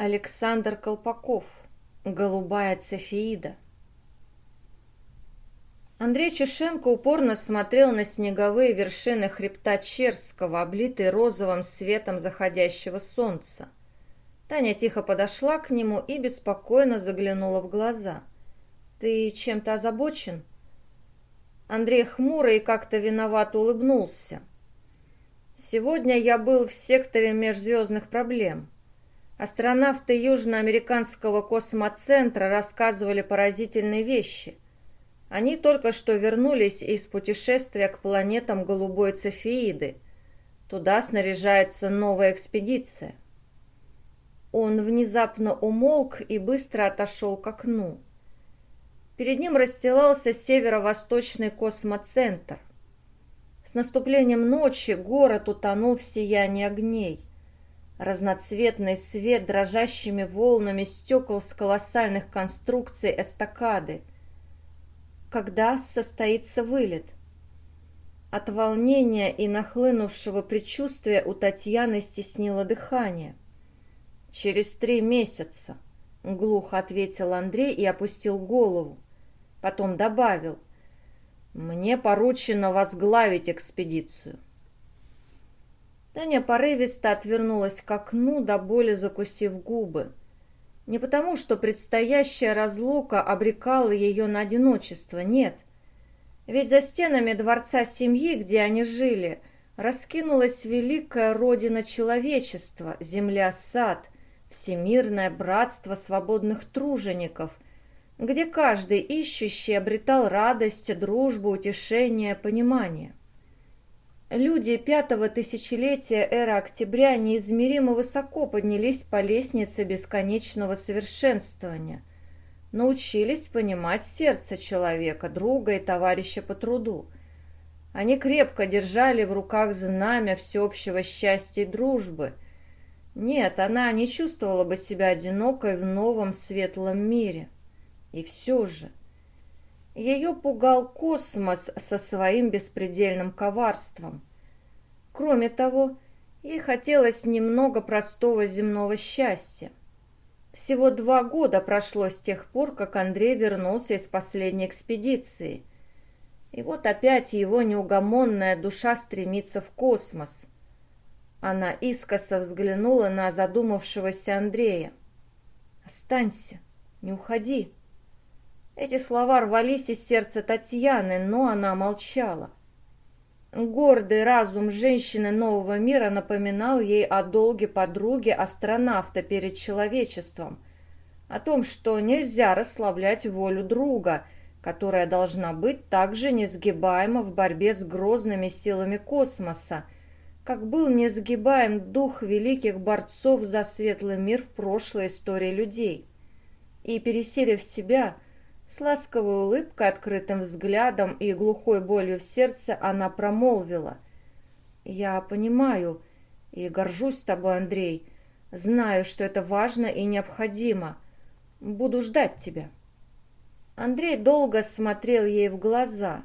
Александр Колпаков. Голубая цефеида. Андрей Чешенко упорно смотрел на снеговые вершины хребта Черского, облитые розовым светом заходящего солнца. Таня тихо подошла к нему и беспокойно заглянула в глаза. «Ты чем-то озабочен?» Андрей хмуро и как-то виновато улыбнулся. «Сегодня я был в секторе межзвездных проблем». Астронавты Южноамериканского космоцентра рассказывали поразительные вещи. Они только что вернулись из путешествия к планетам Голубой Цефеиды. Туда снаряжается новая экспедиция. Он внезапно умолк и быстро отошел к окну. Перед ним расстилался северо-восточный космоцентр. С наступлением ночи город утонул в сиянии огней. Разноцветный свет дрожащими волнами стекол с колоссальных конструкций эстакады. Когда состоится вылет? От волнения и нахлынувшего предчувствия у Татьяны стеснило дыхание. «Через три месяца», — глухо ответил Андрей и опустил голову. Потом добавил, «Мне поручено возглавить экспедицию». Таня порывисто отвернулась к окну, до боли закусив губы. Не потому, что предстоящая разлука обрекала ее на одиночество, нет. Ведь за стенами дворца семьи, где они жили, раскинулась великая родина человечества, земля-сад, всемирное братство свободных тружеников, где каждый ищущий обретал радость, дружбу, утешение, понимание. Люди пятого тысячелетия эры октября неизмеримо высоко поднялись по лестнице бесконечного совершенствования, научились понимать сердце человека, друга и товарища по труду. Они крепко держали в руках знамя всеобщего счастья и дружбы. Нет, она не чувствовала бы себя одинокой в новом светлом мире. И все же... Ее пугал космос со своим беспредельным коварством. Кроме того, ей хотелось немного простого земного счастья. Всего два года прошло с тех пор, как Андрей вернулся из последней экспедиции. И вот опять его неугомонная душа стремится в космос. Она искоса взглянула на задумавшегося Андрея. «Останься, не уходи». Эти слова рвались из сердца Татьяны, но она молчала. Гордый разум женщины нового мира напоминал ей о долге подруги астронавта перед человечеством, о том, что нельзя расслаблять волю друга, которая должна быть также несгибаема в борьбе с грозными силами космоса, как был несгибаем дух великих борцов за светлый мир в прошлой истории людей. И, пересилив себя, с ласковой улыбкой, открытым взглядом и глухой болью в сердце она промолвила. «Я понимаю и горжусь тобой, Андрей. Знаю, что это важно и необходимо. Буду ждать тебя». Андрей долго смотрел ей в глаза,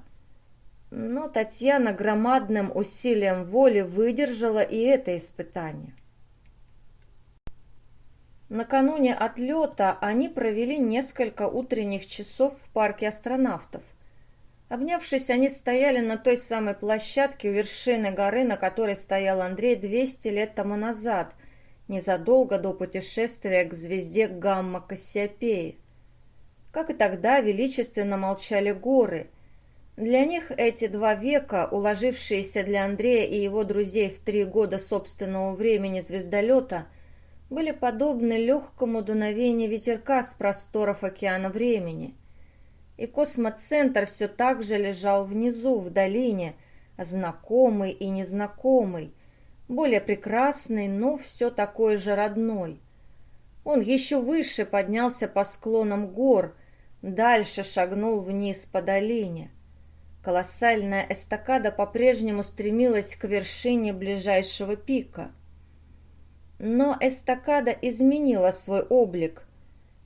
но Татьяна громадным усилием воли выдержала и это испытание. Накануне отлета они провели несколько утренних часов в парке астронавтов. Обнявшись, они стояли на той самой площадке у вершины горы, на которой стоял Андрей 200 лет тому назад, незадолго до путешествия к звезде Гамма-Кассиопеи. Как и тогда, величественно молчали горы. Для них эти два века, уложившиеся для Андрея и его друзей в три года собственного времени звездолета – были подобны легкому дуновению ветерка с просторов океана времени. И космоцентр все так же лежал внизу, в долине, знакомый и незнакомый, более прекрасный, но все такой же родной. Он еще выше поднялся по склонам гор, дальше шагнул вниз по долине. Колоссальная эстакада по-прежнему стремилась к вершине ближайшего пика — но эстакада изменила свой облик.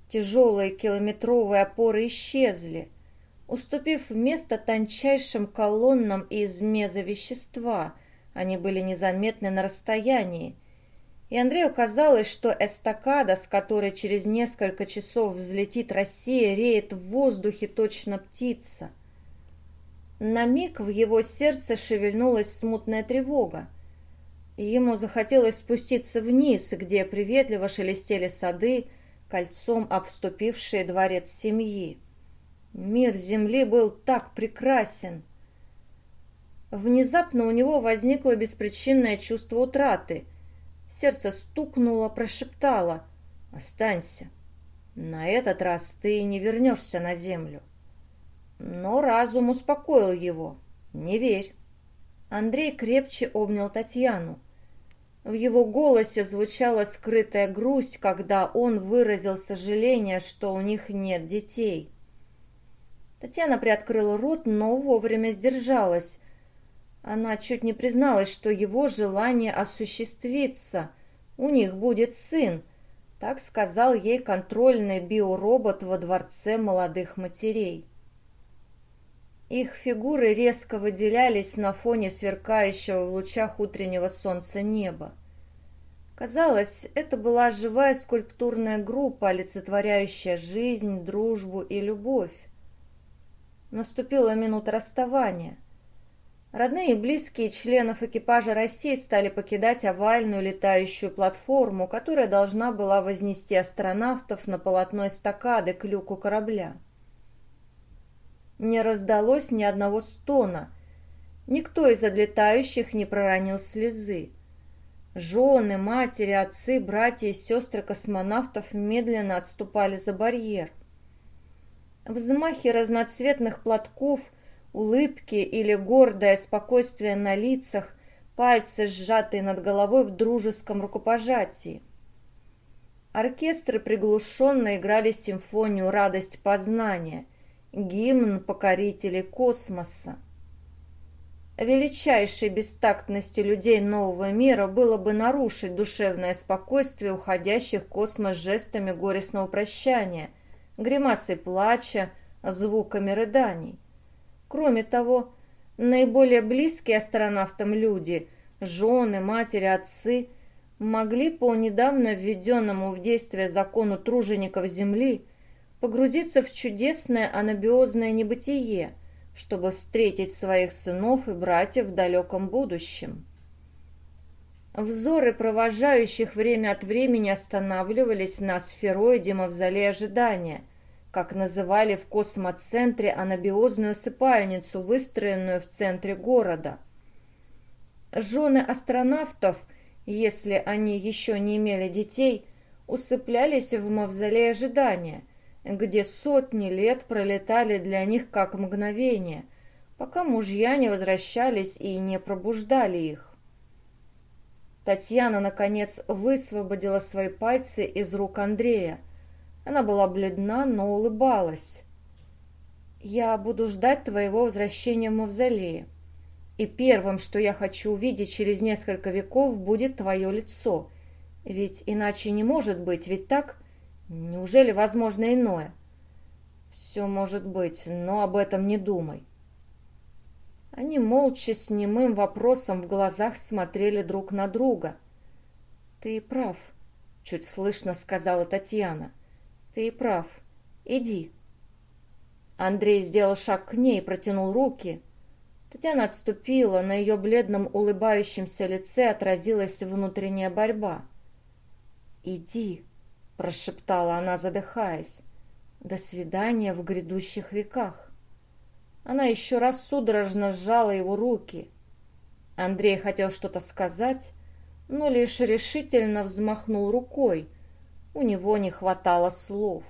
Тяжелые километровые опоры исчезли, уступив место тончайшим колоннам из мезовещества. Они были незаметны на расстоянии. и Андрею казалось, что эстакада, с которой через несколько часов взлетит Россия, реет в воздухе точно птица. На миг в его сердце шевельнулась смутная тревога. Ему захотелось спуститься вниз, где приветливо шелестели сады, кольцом обступившие дворец семьи. Мир земли был так прекрасен. Внезапно у него возникло беспричинное чувство утраты. Сердце стукнуло, прошептало «Останься, на этот раз ты не вернешься на землю». Но разум успокоил его «Не верь». Андрей крепче обнял Татьяну. В его голосе звучала скрытая грусть, когда он выразил сожаление, что у них нет детей. Татьяна приоткрыла рот, но вовремя сдержалась. Она чуть не призналась, что его желание осуществится. У них будет сын. Так сказал ей контрольный биоробот во дворце молодых матерей. Их фигуры резко выделялись на фоне сверкающего в лучах утреннего солнца неба. Казалось, это была живая скульптурная группа, олицетворяющая жизнь, дружбу и любовь. Наступила минута расставания. Родные и близкие членов экипажа России стали покидать овальную летающую платформу, которая должна была вознести астронавтов на полотно эстакады к люку корабля. Не раздалось ни одного стона. Никто из отлетающих не проронил слезы. Жены, матери, отцы, братья и сестры космонавтов медленно отступали за барьер. Взмахи разноцветных платков, улыбки или гордое спокойствие на лицах, пальцы, сжатые над головой в дружеском рукопожатии. Оркестры приглушенно играли симфонию «Радость познания», гимн покорителей космоса. Величайшей бестактностью людей нового мира было бы нарушить душевное спокойствие уходящих в космос жестами горестного прощания, гримасой плача, звуками рыданий. Кроме того, наиболее близкие астронавтам люди, жены, матери, отцы, могли по недавно введенному в действие закону тружеников Земли – погрузиться в чудесное анабиозное небытие, чтобы встретить своих сынов и братьев в далеком будущем. Взоры провожающих время от времени останавливались на сфероиде мавзолея ожидания, как называли в космоцентре анабиозную сыпальницу, выстроенную в центре города. Жены астронавтов, если они еще не имели детей, усыплялись в мавзолее ожидания – где сотни лет пролетали для них как мгновение, пока мужья не возвращались и не пробуждали их. Татьяна, наконец, высвободила свои пальцы из рук Андрея. Она была бледна, но улыбалась. «Я буду ждать твоего возвращения в мавзолее. И первым, что я хочу увидеть через несколько веков, будет твое лицо. Ведь иначе не может быть, ведь так?» Неужели возможно иное? Все может быть, но об этом не думай. Они молча с немым вопросом в глазах смотрели друг на друга. «Ты прав», — чуть слышно сказала Татьяна. «Ты прав. Иди». Андрей сделал шаг к ней и протянул руки. Татьяна отступила, на ее бледном улыбающемся лице отразилась внутренняя борьба. «Иди», — прошептала она, задыхаясь. «До свидания в грядущих веках». Она еще раз судорожно сжала его руки. Андрей хотел что-то сказать, но лишь решительно взмахнул рукой. У него не хватало слов.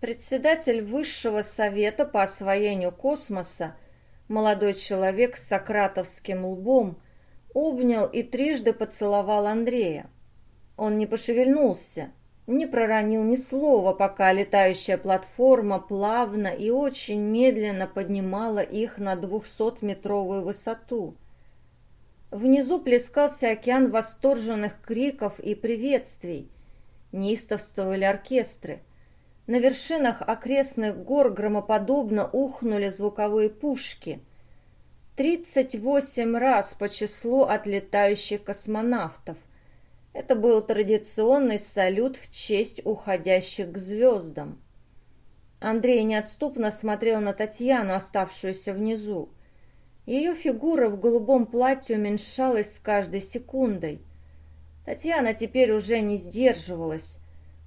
Председатель Высшего Совета по освоению космоса, молодой человек с сократовским лбом, обнял и трижды поцеловал Андрея. Он не пошевельнулся, не проронил ни слова, пока летающая платформа плавно и очень медленно поднимала их на двухсотметровую высоту. Внизу плескался океан восторженных криков и приветствий. Неистовствовали оркестры. На вершинах окрестных гор громоподобно ухнули звуковые пушки. 38 раз по числу отлетающих космонавтов. Это был традиционный салют в честь уходящих к звездам. Андрей неотступно смотрел на Татьяну, оставшуюся внизу. Ее фигура в голубом платье уменьшалась с каждой секундой. Татьяна теперь уже не сдерживалась.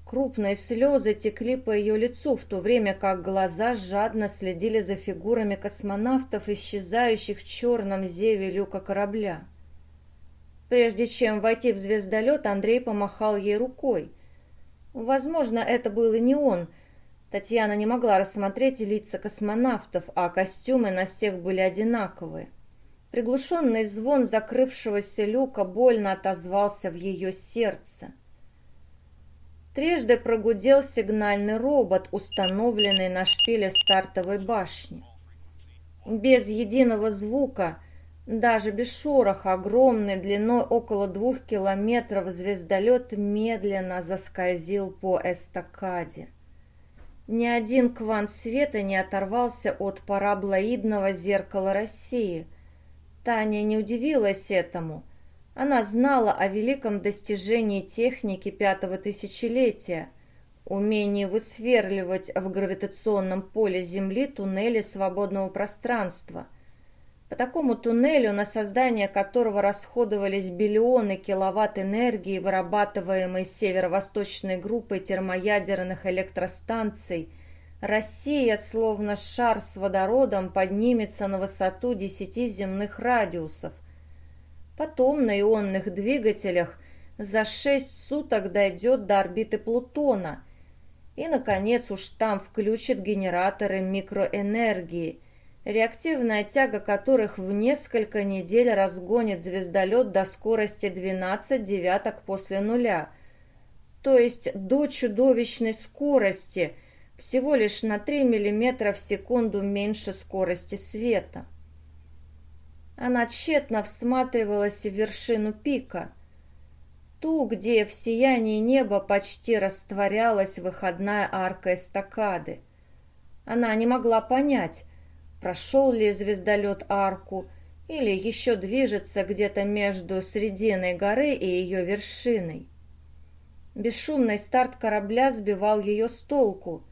Крупные слезы текли по ее лицу, в то время как глаза жадно следили за фигурами космонавтов, исчезающих в черном зеве люка корабля. Прежде чем войти в звездолет, Андрей помахал ей рукой. Возможно, это был и не он. Татьяна не могла рассмотреть лица космонавтов, а костюмы на всех были одинаковые. Приглушенный звон закрывшегося люка больно отозвался в ее сердце. Трижды прогудел сигнальный робот, установленный на шпиле стартовой башни. Без единого звука, даже без шороха, огромный длиной около двух километров звездолет медленно заскользил по эстакаде. Ни один квант света не оторвался от параблоидного зеркала России. Таня не удивилась этому – она знала о великом достижении техники пятого тысячелетия – умении высверливать в гравитационном поле Земли туннели свободного пространства. По такому туннелю, на создание которого расходовались биллионы киловатт энергии, вырабатываемой северо-восточной группой термоядерных электростанций, Россия, словно шар с водородом, поднимется на высоту десяти земных радиусов – Потом на ионных двигателях за шесть суток дойдет до орбиты Плутона. И, наконец, уж там включат генераторы микроэнергии, реактивная тяга которых в несколько недель разгонит звездолет до скорости 12 девяток после нуля, то есть до чудовищной скорости, всего лишь на 3 мм в секунду меньше скорости света. Она тщетно всматривалась в вершину пика, ту, где в сиянии неба почти растворялась выходная арка эстакады. Она не могла понять, прошел ли звездолет арку или еще движется где-то между срединой горы и ее вершиной. Бесшумный старт корабля сбивал ее с толку.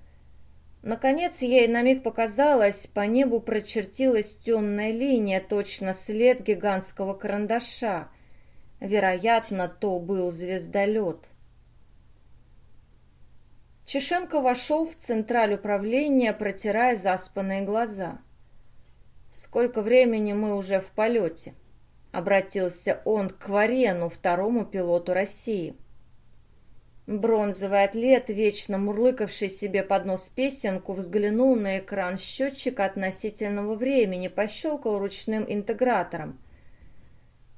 Наконец ей на миг показалось, по небу прочертилась темная линия, точно след гигантского карандаша. Вероятно, то был звездолет. Чешенко вошел в централь управления, протирая заспанные глаза. «Сколько времени мы уже в полете?» — обратился он к Варену, второму пилоту России. Бронзовый атлет, вечно мурлыкавший себе под нос песенку, взглянул на экран счетчика относительного времени, пощелкал ручным интегратором.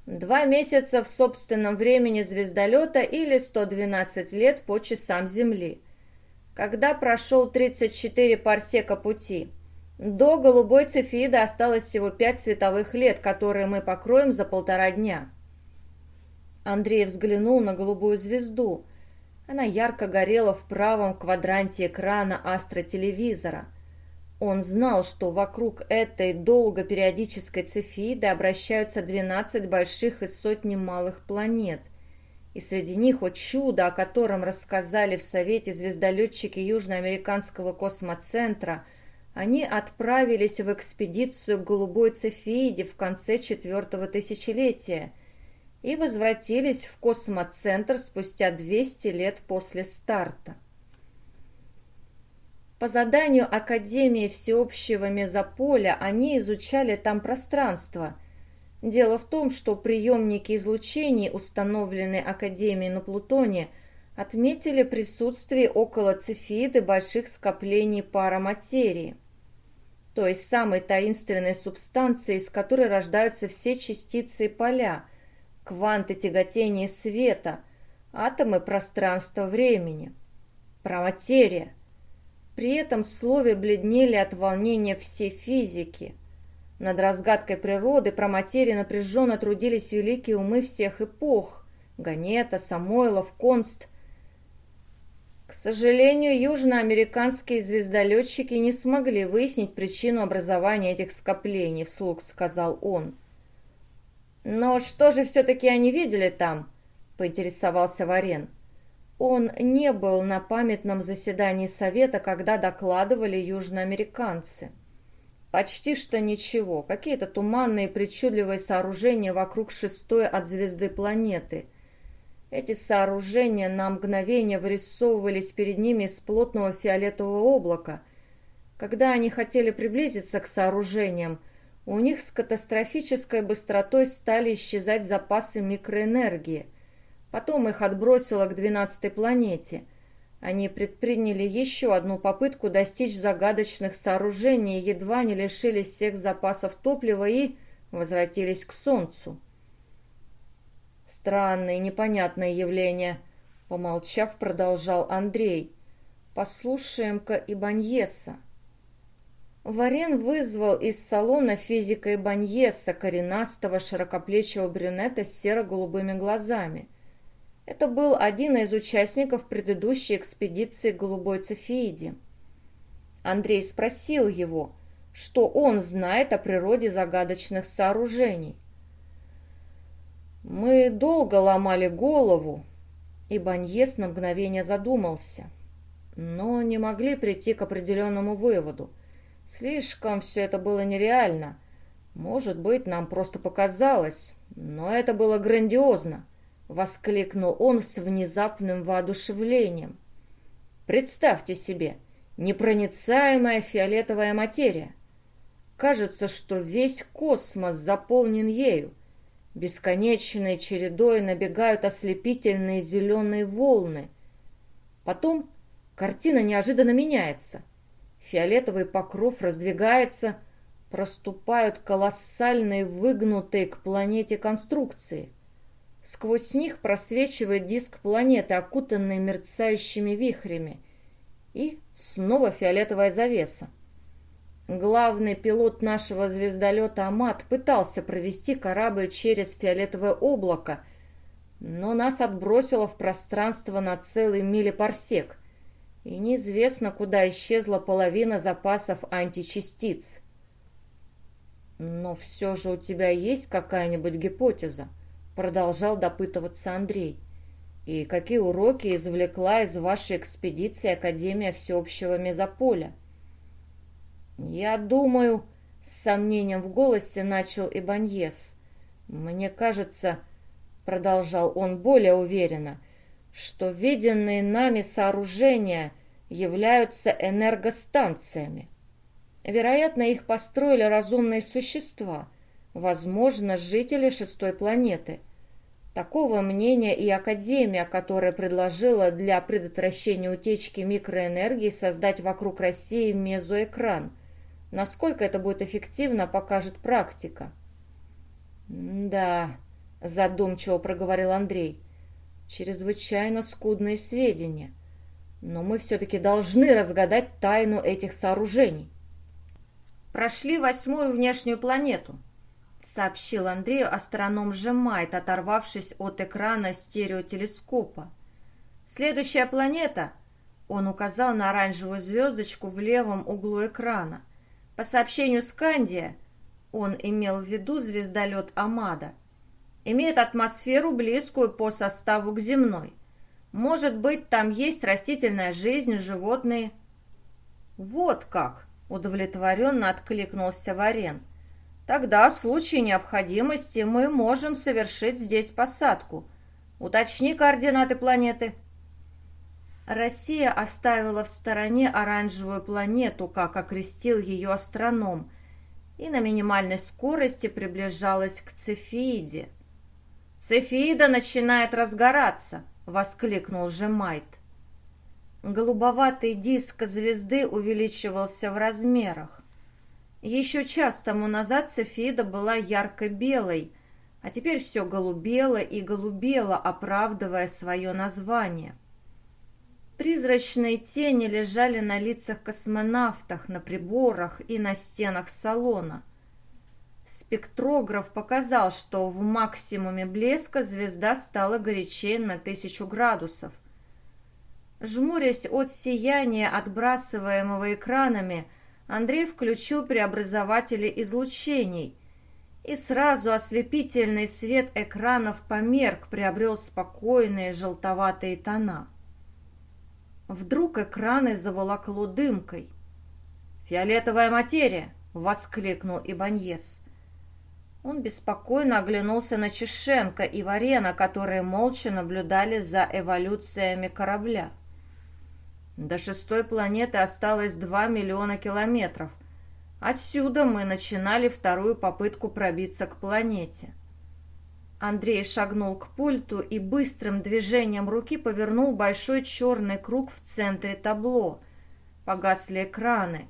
Два месяца в собственном времени звездолета или 112 лет по часам Земли. Когда прошел 34 парсека пути. До голубой цефиды осталось всего 5 световых лет, которые мы покроем за полтора дня. Андрей взглянул на голубую звезду – она ярко горела в правом квадранте экрана астротелевизора. Он знал, что вокруг этой долгопериодической цефиды обращаются 12 больших и сотни малых планет. И среди них, о чудо, о котором рассказали в Совете звездолетчики Южноамериканского космоцентра, они отправились в экспедицию к Голубой Цефеиде в конце четвертого тысячелетия – и возвратились в космоцентр спустя 200 лет после старта. По заданию Академии всеобщего мезополя они изучали там пространство. Дело в том, что приемники излучений, установленные Академией на Плутоне, отметили присутствие около Цефиды больших скоплений параматерии, то есть самой таинственной субстанции, из которой рождаются все частицы и поля – кванты тяготения света, атомы пространства-времени, проматерия. При этом слове бледнели от волнения все физики. Над разгадкой природы проматерии напряженно трудились великие умы всех эпох – Ганета, Самойлов, Конст. К сожалению, южноамериканские звездолетчики не смогли выяснить причину образования этих скоплений, вслух сказал он. «Но что же все-таки они видели там?» — поинтересовался Варен. Он не был на памятном заседании Совета, когда докладывали южноамериканцы. Почти что ничего, какие-то туманные причудливые сооружения вокруг шестой от звезды планеты. Эти сооружения на мгновение вырисовывались перед ними из плотного фиолетового облака. Когда они хотели приблизиться к сооружениям, у них с катастрофической быстротой стали исчезать запасы микроэнергии. Потом их отбросило к двенадцатой планете. Они предприняли еще одну попытку достичь загадочных сооружений, едва не лишились всех запасов топлива и возвратились к Солнцу. Странное, непонятное явление, помолчав, продолжал Андрей. Послушаем-ка Ибаньеса. Варен вызвал из салона физика Ибаньеса, коренастого, широкоплечего брюнета с серо-голубыми глазами. Это был один из участников предыдущей экспедиции Голубой Цефеиде. Андрей спросил его, что он знает о природе загадочных сооружений. Мы долго ломали голову, и Баньес на мгновение задумался, но не могли прийти к определенному выводу. Слишком все это было нереально. Может быть, нам просто показалось, но это было грандиозно, — воскликнул он с внезапным воодушевлением. Представьте себе, непроницаемая фиолетовая материя. Кажется, что весь космос заполнен ею, Бесконечной чередой набегают ослепительные зеленые волны. Потом картина неожиданно меняется. Фиолетовый покров раздвигается, проступают колоссальные выгнутые к планете конструкции. Сквозь них просвечивает диск планеты, окутанный мерцающими вихрями. И снова фиолетовая завеса. Главный пилот нашего звездолета Амат пытался провести корабль через фиолетовое облако, но нас отбросило в пространство на целый милипарсек, и неизвестно, куда исчезла половина запасов античастиц. «Но все же у тебя есть какая-нибудь гипотеза?» — продолжал допытываться Андрей. «И какие уроки извлекла из вашей экспедиции Академия всеобщего мезополя?» «Я думаю...» — с сомнением в голосе начал Ибаньес. «Мне кажется...» — продолжал он более уверенно, что виденные нами сооружения являются энергостанциями. Вероятно, их построили разумные существа, возможно, жители шестой планеты. Такого мнения и Академия, которая предложила для предотвращения утечки микроэнергии создать вокруг России мезоэкран – Насколько это будет эффективно, покажет практика. «Да», — задумчиво проговорил Андрей, — «чрезвычайно скудные сведения. Но мы все-таки должны разгадать тайну этих сооружений». «Прошли восьмую внешнюю планету», — сообщил Андрею астроном Жемайт, оторвавшись от экрана стереотелескопа. «Следующая планета...» — он указал на оранжевую звездочку в левом углу экрана — по сообщению Скандия, он имел в виду звездолет Амада, имеет атмосферу, близкую по составу к земной. Может быть, там есть растительная жизнь, животные. Вот как, удовлетворенно откликнулся Варен. Тогда в случае необходимости мы можем совершить здесь посадку. Уточни координаты планеты. Россия оставила в стороне оранжевую планету, как окрестил ее астроном, и на минимальной скорости приближалась к Цефииде. «Цефиида начинает разгораться!» — воскликнул Жемайт. Голубоватый диск звезды увеличивался в размерах. Еще час тому назад Цефида была ярко-белой, а теперь все голубело и голубело, оправдывая свое название. Призрачные тени лежали на лицах космонавтах, на приборах и на стенах салона. Спектрограф показал, что в максимуме блеска звезда стала горячее на тысячу градусов. Жмурясь от сияния, отбрасываемого экранами, Андрей включил преобразователи излучений, и сразу ослепительный свет экранов померк, приобрел спокойные желтоватые тона. Вдруг экраны заволокло дымкой. «Фиолетовая материя!» — воскликнул Ибаньес. Он беспокойно оглянулся на Чешенко и Варена, которые молча наблюдали за эволюциями корабля. До шестой планеты осталось два миллиона километров. Отсюда мы начинали вторую попытку пробиться к планете. Андрей шагнул к пульту и быстрым движением руки повернул большой черный круг в центре табло. Погасли экраны.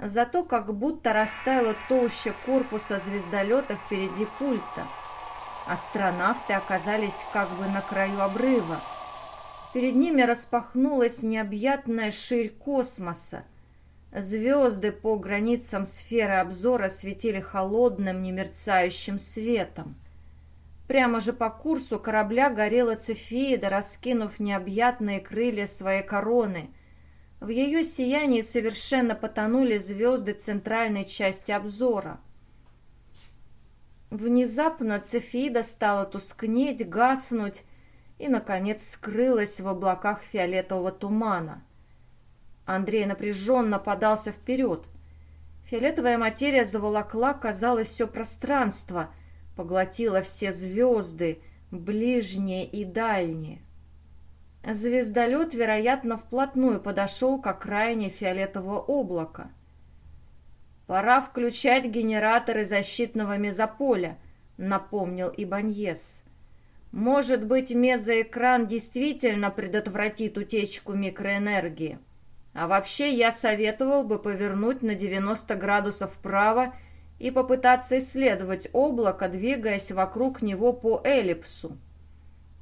Зато как будто растаяла толща корпуса звездолета впереди пульта. Астронавты оказались как бы на краю обрыва. Перед ними распахнулась необъятная ширь космоса. Звезды по границам сферы обзора светили холодным, немерцающим светом. Прямо же по курсу корабля горела Цефеида, раскинув необъятные крылья своей короны. В ее сиянии совершенно потонули звезды центральной части обзора. Внезапно Цефеида стала тускнеть, гаснуть и, наконец, скрылась в облаках фиолетового тумана. Андрей напряженно подался вперед. Фиолетовая материя заволокла, казалось, все пространство, поглотила все звезды, ближние и дальние. Звездолет, вероятно, вплотную подошел к окраине фиолетового облака. «Пора включать генераторы защитного мезополя», — напомнил Ибаньес. «Может быть, мезоэкран действительно предотвратит утечку микроэнергии». А вообще я советовал бы повернуть на 90 градусов вправо и попытаться исследовать облако, двигаясь вокруг него по эллипсу.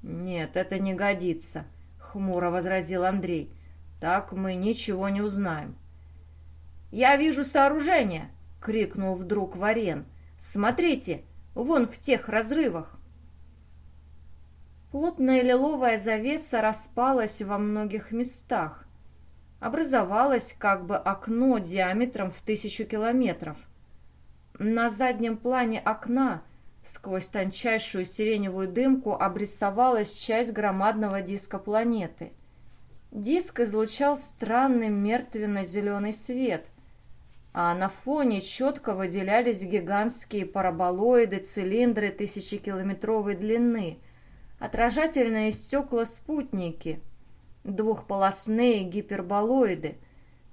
«Нет, это не годится», — хмуро возразил Андрей. «Так мы ничего не узнаем». «Я вижу сооружение!» — крикнул вдруг Варен. «Смотрите, вон в тех разрывах!» Плотная лиловая завеса распалась во многих местах образовалось как бы окно диаметром в тысячу километров. На заднем плане окна сквозь тончайшую сиреневую дымку обрисовалась часть громадного диска планеты. Диск излучал странный мертвенно-зеленый свет, а на фоне четко выделялись гигантские параболоиды, цилиндры тысячекилометровой длины, отражательные стекла-спутники — двухполосные гиперболоиды.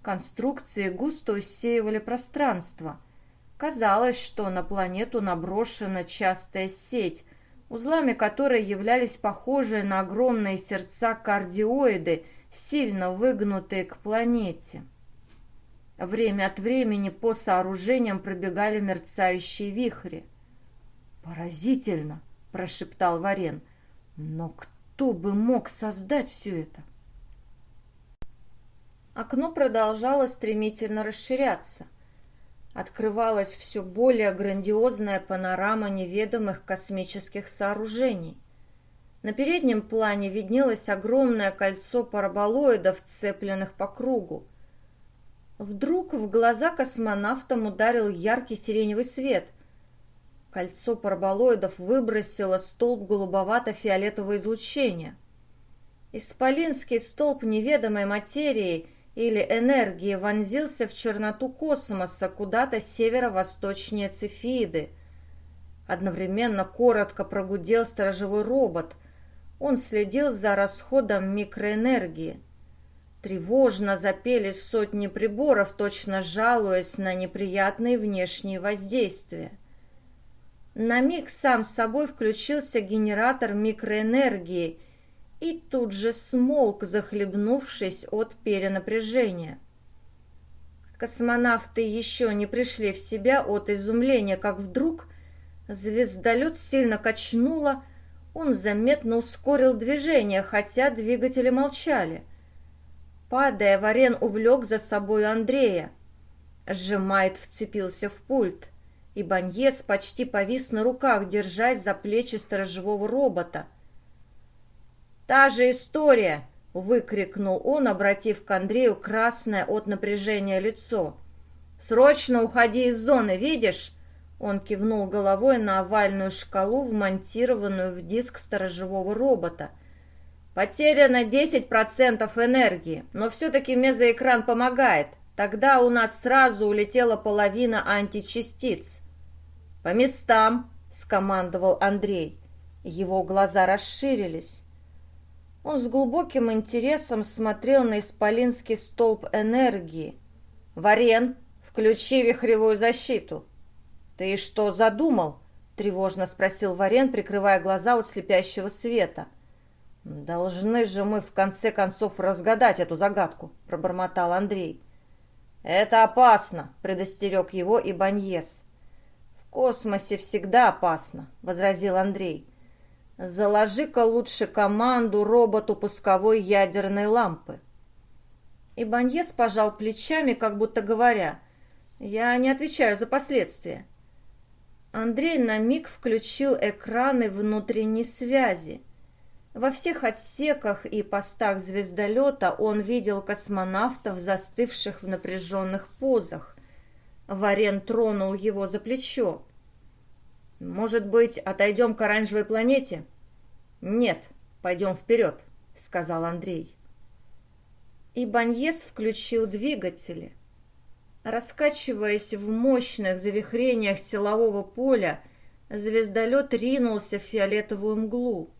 Конструкции густо усеивали пространство. Казалось, что на планету наброшена частая сеть, узлами которой являлись похожие на огромные сердца кардиоиды, сильно выгнутые к планете. Время от времени по сооружениям пробегали мерцающие вихри. «Поразительно!» – прошептал Варен. «Но кто бы мог создать все это?» Окно продолжало стремительно расширяться. Открывалась все более грандиозная панорама неведомых космических сооружений. На переднем плане виднелось огромное кольцо параболоидов, цепленных по кругу. Вдруг в глаза космонавтам ударил яркий сиреневый свет. Кольцо параболоидов выбросило столб голубовато-фиолетового излучения. Исполинский столб неведомой материи или энергии вонзился в черноту космоса куда-то северо-восточнее Цефиды. Одновременно коротко прогудел сторожевой робот. Он следил за расходом микроэнергии. Тревожно запели сотни приборов, точно жалуясь на неприятные внешние воздействия. На миг сам собой включился генератор микроэнергии, и тут же смолк, захлебнувшись от перенапряжения. Космонавты еще не пришли в себя от изумления, как вдруг звездолет сильно качнуло, он заметно ускорил движение, хотя двигатели молчали. Падая, Варен увлек за собой Андрея. Сжимает вцепился в пульт, и Баньес почти повис на руках, держась за плечи сторожевого робота — «Та же история», — выкрикнул он, обратив к Андрею красное от напряжения лицо. «Срочно уходи из зоны, видишь?» Он кивнул головой на овальную шкалу, вмонтированную в диск сторожевого робота. «Потеряно 10% энергии, но все-таки мезоэкран помогает. Тогда у нас сразу улетела половина античастиц». «По местам!» — скомандовал Андрей. Его глаза расширились. Он с глубоким интересом смотрел на исполинский столб энергии. «Варен, включи вихревую защиту!» «Ты что задумал?» — тревожно спросил Варен, прикрывая глаза от слепящего света. «Должны же мы в конце концов разгадать эту загадку», — пробормотал Андрей. «Это опасно», — предостерег его и Баньес. «В космосе всегда опасно», — возразил Андрей. Заложи-ка лучше команду роботу пусковой ядерной лампы. И Баньес пожал плечами, как будто говоря, «Я не отвечаю за последствия». Андрей на миг включил экраны внутренней связи. Во всех отсеках и постах звездолета он видел космонавтов, застывших в напряженных позах. Варен тронул его за плечо. «Может быть, отойдем к оранжевой планете?» «Нет, пойдем вперед», — сказал Андрей. И Баньес включил двигатели. Раскачиваясь в мощных завихрениях силового поля, звездолет ринулся в фиолетовую мглу.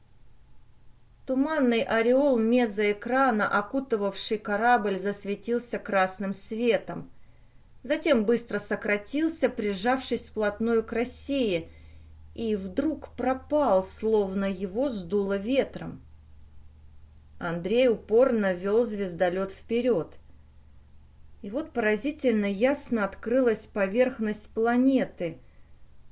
Туманный ореол мезоэкрана, окутывавший корабль, засветился красным светом. Затем быстро сократился, прижавшись вплотную к России, и вдруг пропал, словно его сдуло ветром. Андрей упорно вел звездолет вперед. И вот поразительно ясно открылась поверхность планеты.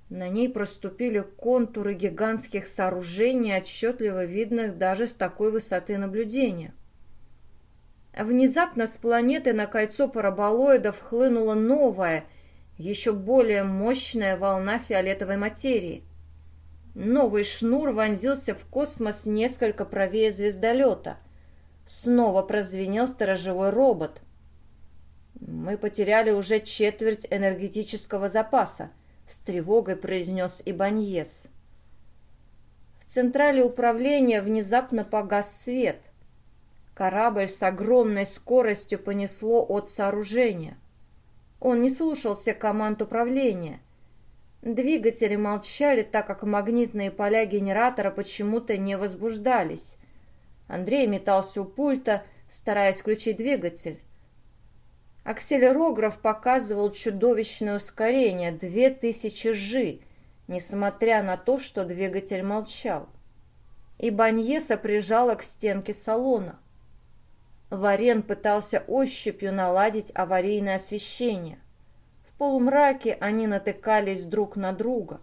На ней проступили контуры гигантских сооружений, отчетливо видных даже с такой высоты наблюдения. Внезапно с планеты на кольцо параболоидов хлынула новая, еще более мощная волна фиолетовой материи – Новый шнур вонзился в космос несколько правее звездолета. Снова прозвенел сторожевой робот. «Мы потеряли уже четверть энергетического запаса», — с тревогой произнес Ибаньес. В централе управления внезапно погас свет. Корабль с огромной скоростью понесло от сооружения. Он не слушался команд управления — Двигатели молчали, так как магнитные поля генератора почему-то не возбуждались. Андрей метался у пульта, стараясь включить двигатель. Акселерограф показывал чудовищное ускорение — 2000 жи, несмотря на то, что двигатель молчал. И Баньеса прижала к стенке салона. Варен пытался ощупью наладить аварийное освещение полумраке они натыкались друг на друга.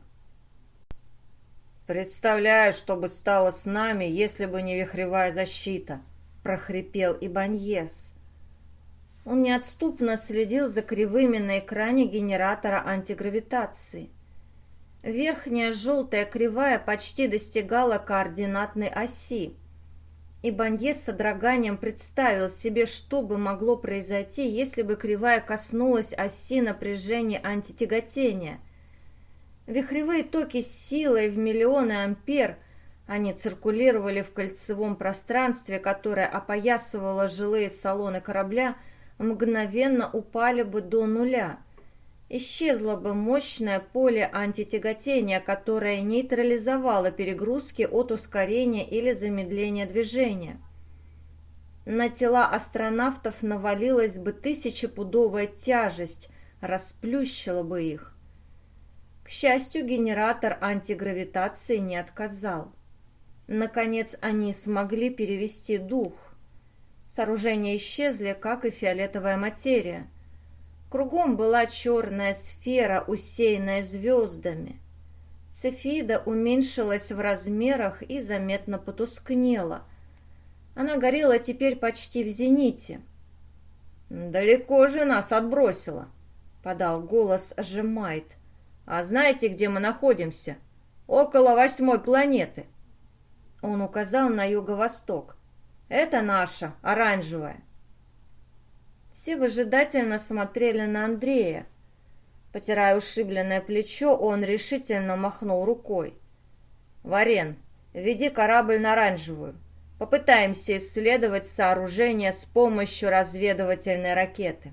«Представляю, что бы стало с нами, если бы не вихревая защита», — прохрипел Ибаньес. Он неотступно следил за кривыми на экране генератора антигравитации. Верхняя желтая кривая почти достигала координатной оси. И Банье с содроганием представил себе, что бы могло произойти, если бы кривая коснулась оси напряжения антитяготения. Вихревые токи с силой в миллионы ампер, они циркулировали в кольцевом пространстве, которое опоясывало жилые салоны корабля, мгновенно упали бы до нуля – исчезло бы мощное поле антитяготения, которое нейтрализовало перегрузки от ускорения или замедления движения. На тела астронавтов навалилась бы тысячепудовая тяжесть, расплющила бы их. К счастью, генератор антигравитации не отказал. Наконец они смогли перевести дух. Сооружения исчезли, как и фиолетовая материя – Кругом была черная сфера, усеянная звездами. Цефида уменьшилась в размерах и заметно потускнела. Она горела теперь почти в зените. «Далеко же нас отбросила», — подал голос Жемайт. «А знаете, где мы находимся? Около восьмой планеты». Он указал на юго-восток. Это наша, оранжевая. Все выжидательно смотрели на Андрея. Потирая ушибленное плечо, он решительно махнул рукой. «Варен, веди корабль на оранжевую. Попытаемся исследовать сооружение с помощью разведывательной ракеты».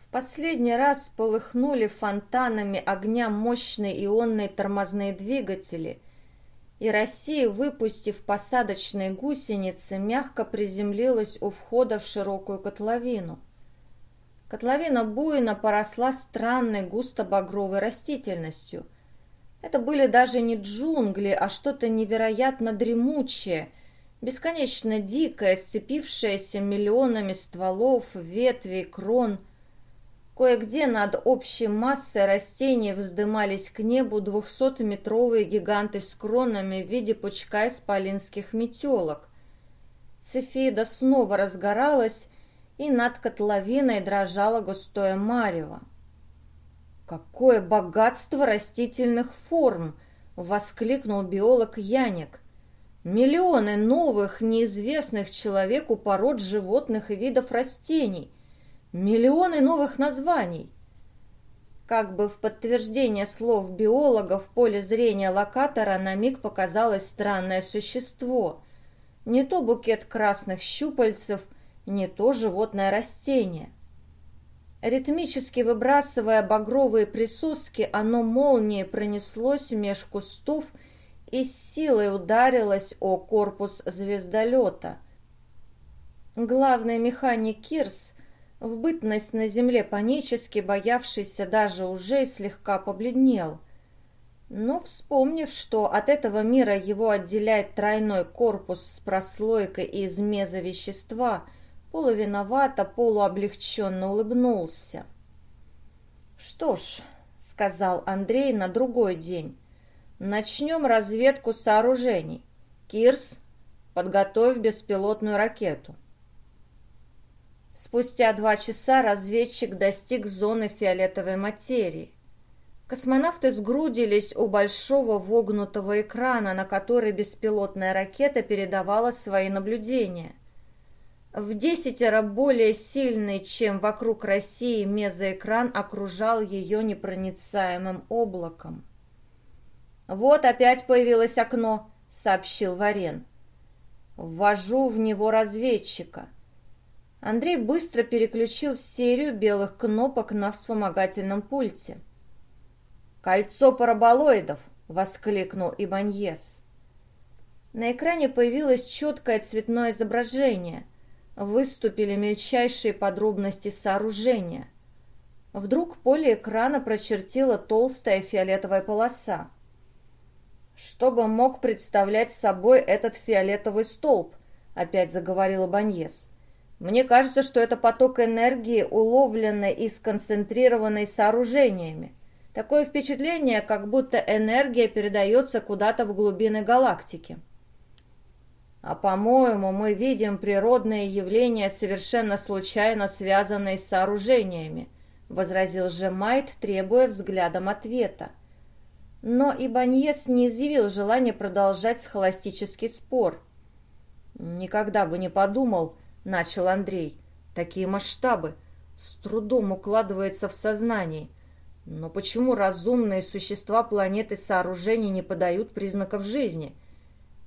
В последний раз полыхнули фонтанами огня мощные ионные тормозные двигатели, и Россия, выпустив посадочные гусеницы, мягко приземлилась у входа в широкую котловину. Котловина буйно поросла странной густо-багровой растительностью. Это были даже не джунгли, а что-то невероятно дремучее, бесконечно дикое, сцепившееся миллионами стволов, ветвей, крон – Кое-где над общей массой растений вздымались к небу двухсотметровые гиганты с кронами в виде пучка исполинских метелок. Цефида снова разгоралась, и над котловиной дрожало густое марево. «Какое богатство растительных форм!» — воскликнул биолог Яник. «Миллионы новых, неизвестных человеку пород животных и видов растений. Миллионы новых названий. Как бы в подтверждение слов биолога в поле зрения локатора на миг показалось странное существо. Не то букет красных щупальцев, не то животное растение. Ритмически выбрасывая багровые присоски, оно молнией пронеслось меж кустов и с силой ударилось о корпус звездолета. Главный механик Кирс в бытность на земле панически боявшийся даже уже слегка побледнел. Но, вспомнив, что от этого мира его отделяет тройной корпус с прослойкой из мезовещества, полувиновато, полуоблегченно улыбнулся. «Что ж», — сказал Андрей на другой день, — «начнем разведку сооружений. Кирс, подготовь беспилотную ракету». Спустя два часа разведчик достиг зоны фиолетовой материи. Космонавты сгрудились у большого вогнутого экрана, на который беспилотная ракета передавала свои наблюдения. В десятеро более сильный, чем вокруг России, мезоэкран окружал ее непроницаемым облаком. «Вот опять появилось окно», — сообщил Варен. «Ввожу в него разведчика». Андрей быстро переключил серию белых кнопок на вспомогательном пульте. «Кольцо параболоидов!» — воскликнул Ибаньес. На экране появилось четкое цветное изображение. Выступили мельчайшие подробности сооружения. Вдруг поле экрана прочертила толстая фиолетовая полоса. «Что бы мог представлять собой этот фиолетовый столб?» — опять заговорила Баньес. Мне кажется, что это поток энергии, уловленный и сконцентрированный сооружениями. Такое впечатление, как будто энергия передается куда-то в глубины галактики. А по-моему, мы видим природные явления, совершенно случайно связанные с сооружениями, возразил же Майт, требуя взглядом ответа. Но Ибаньес не изъявил желания продолжать схоластический спор. Никогда бы не подумал, начал Андрей. Такие масштабы с трудом укладывается в сознании. Но почему разумные существа планеты сооружений не подают признаков жизни?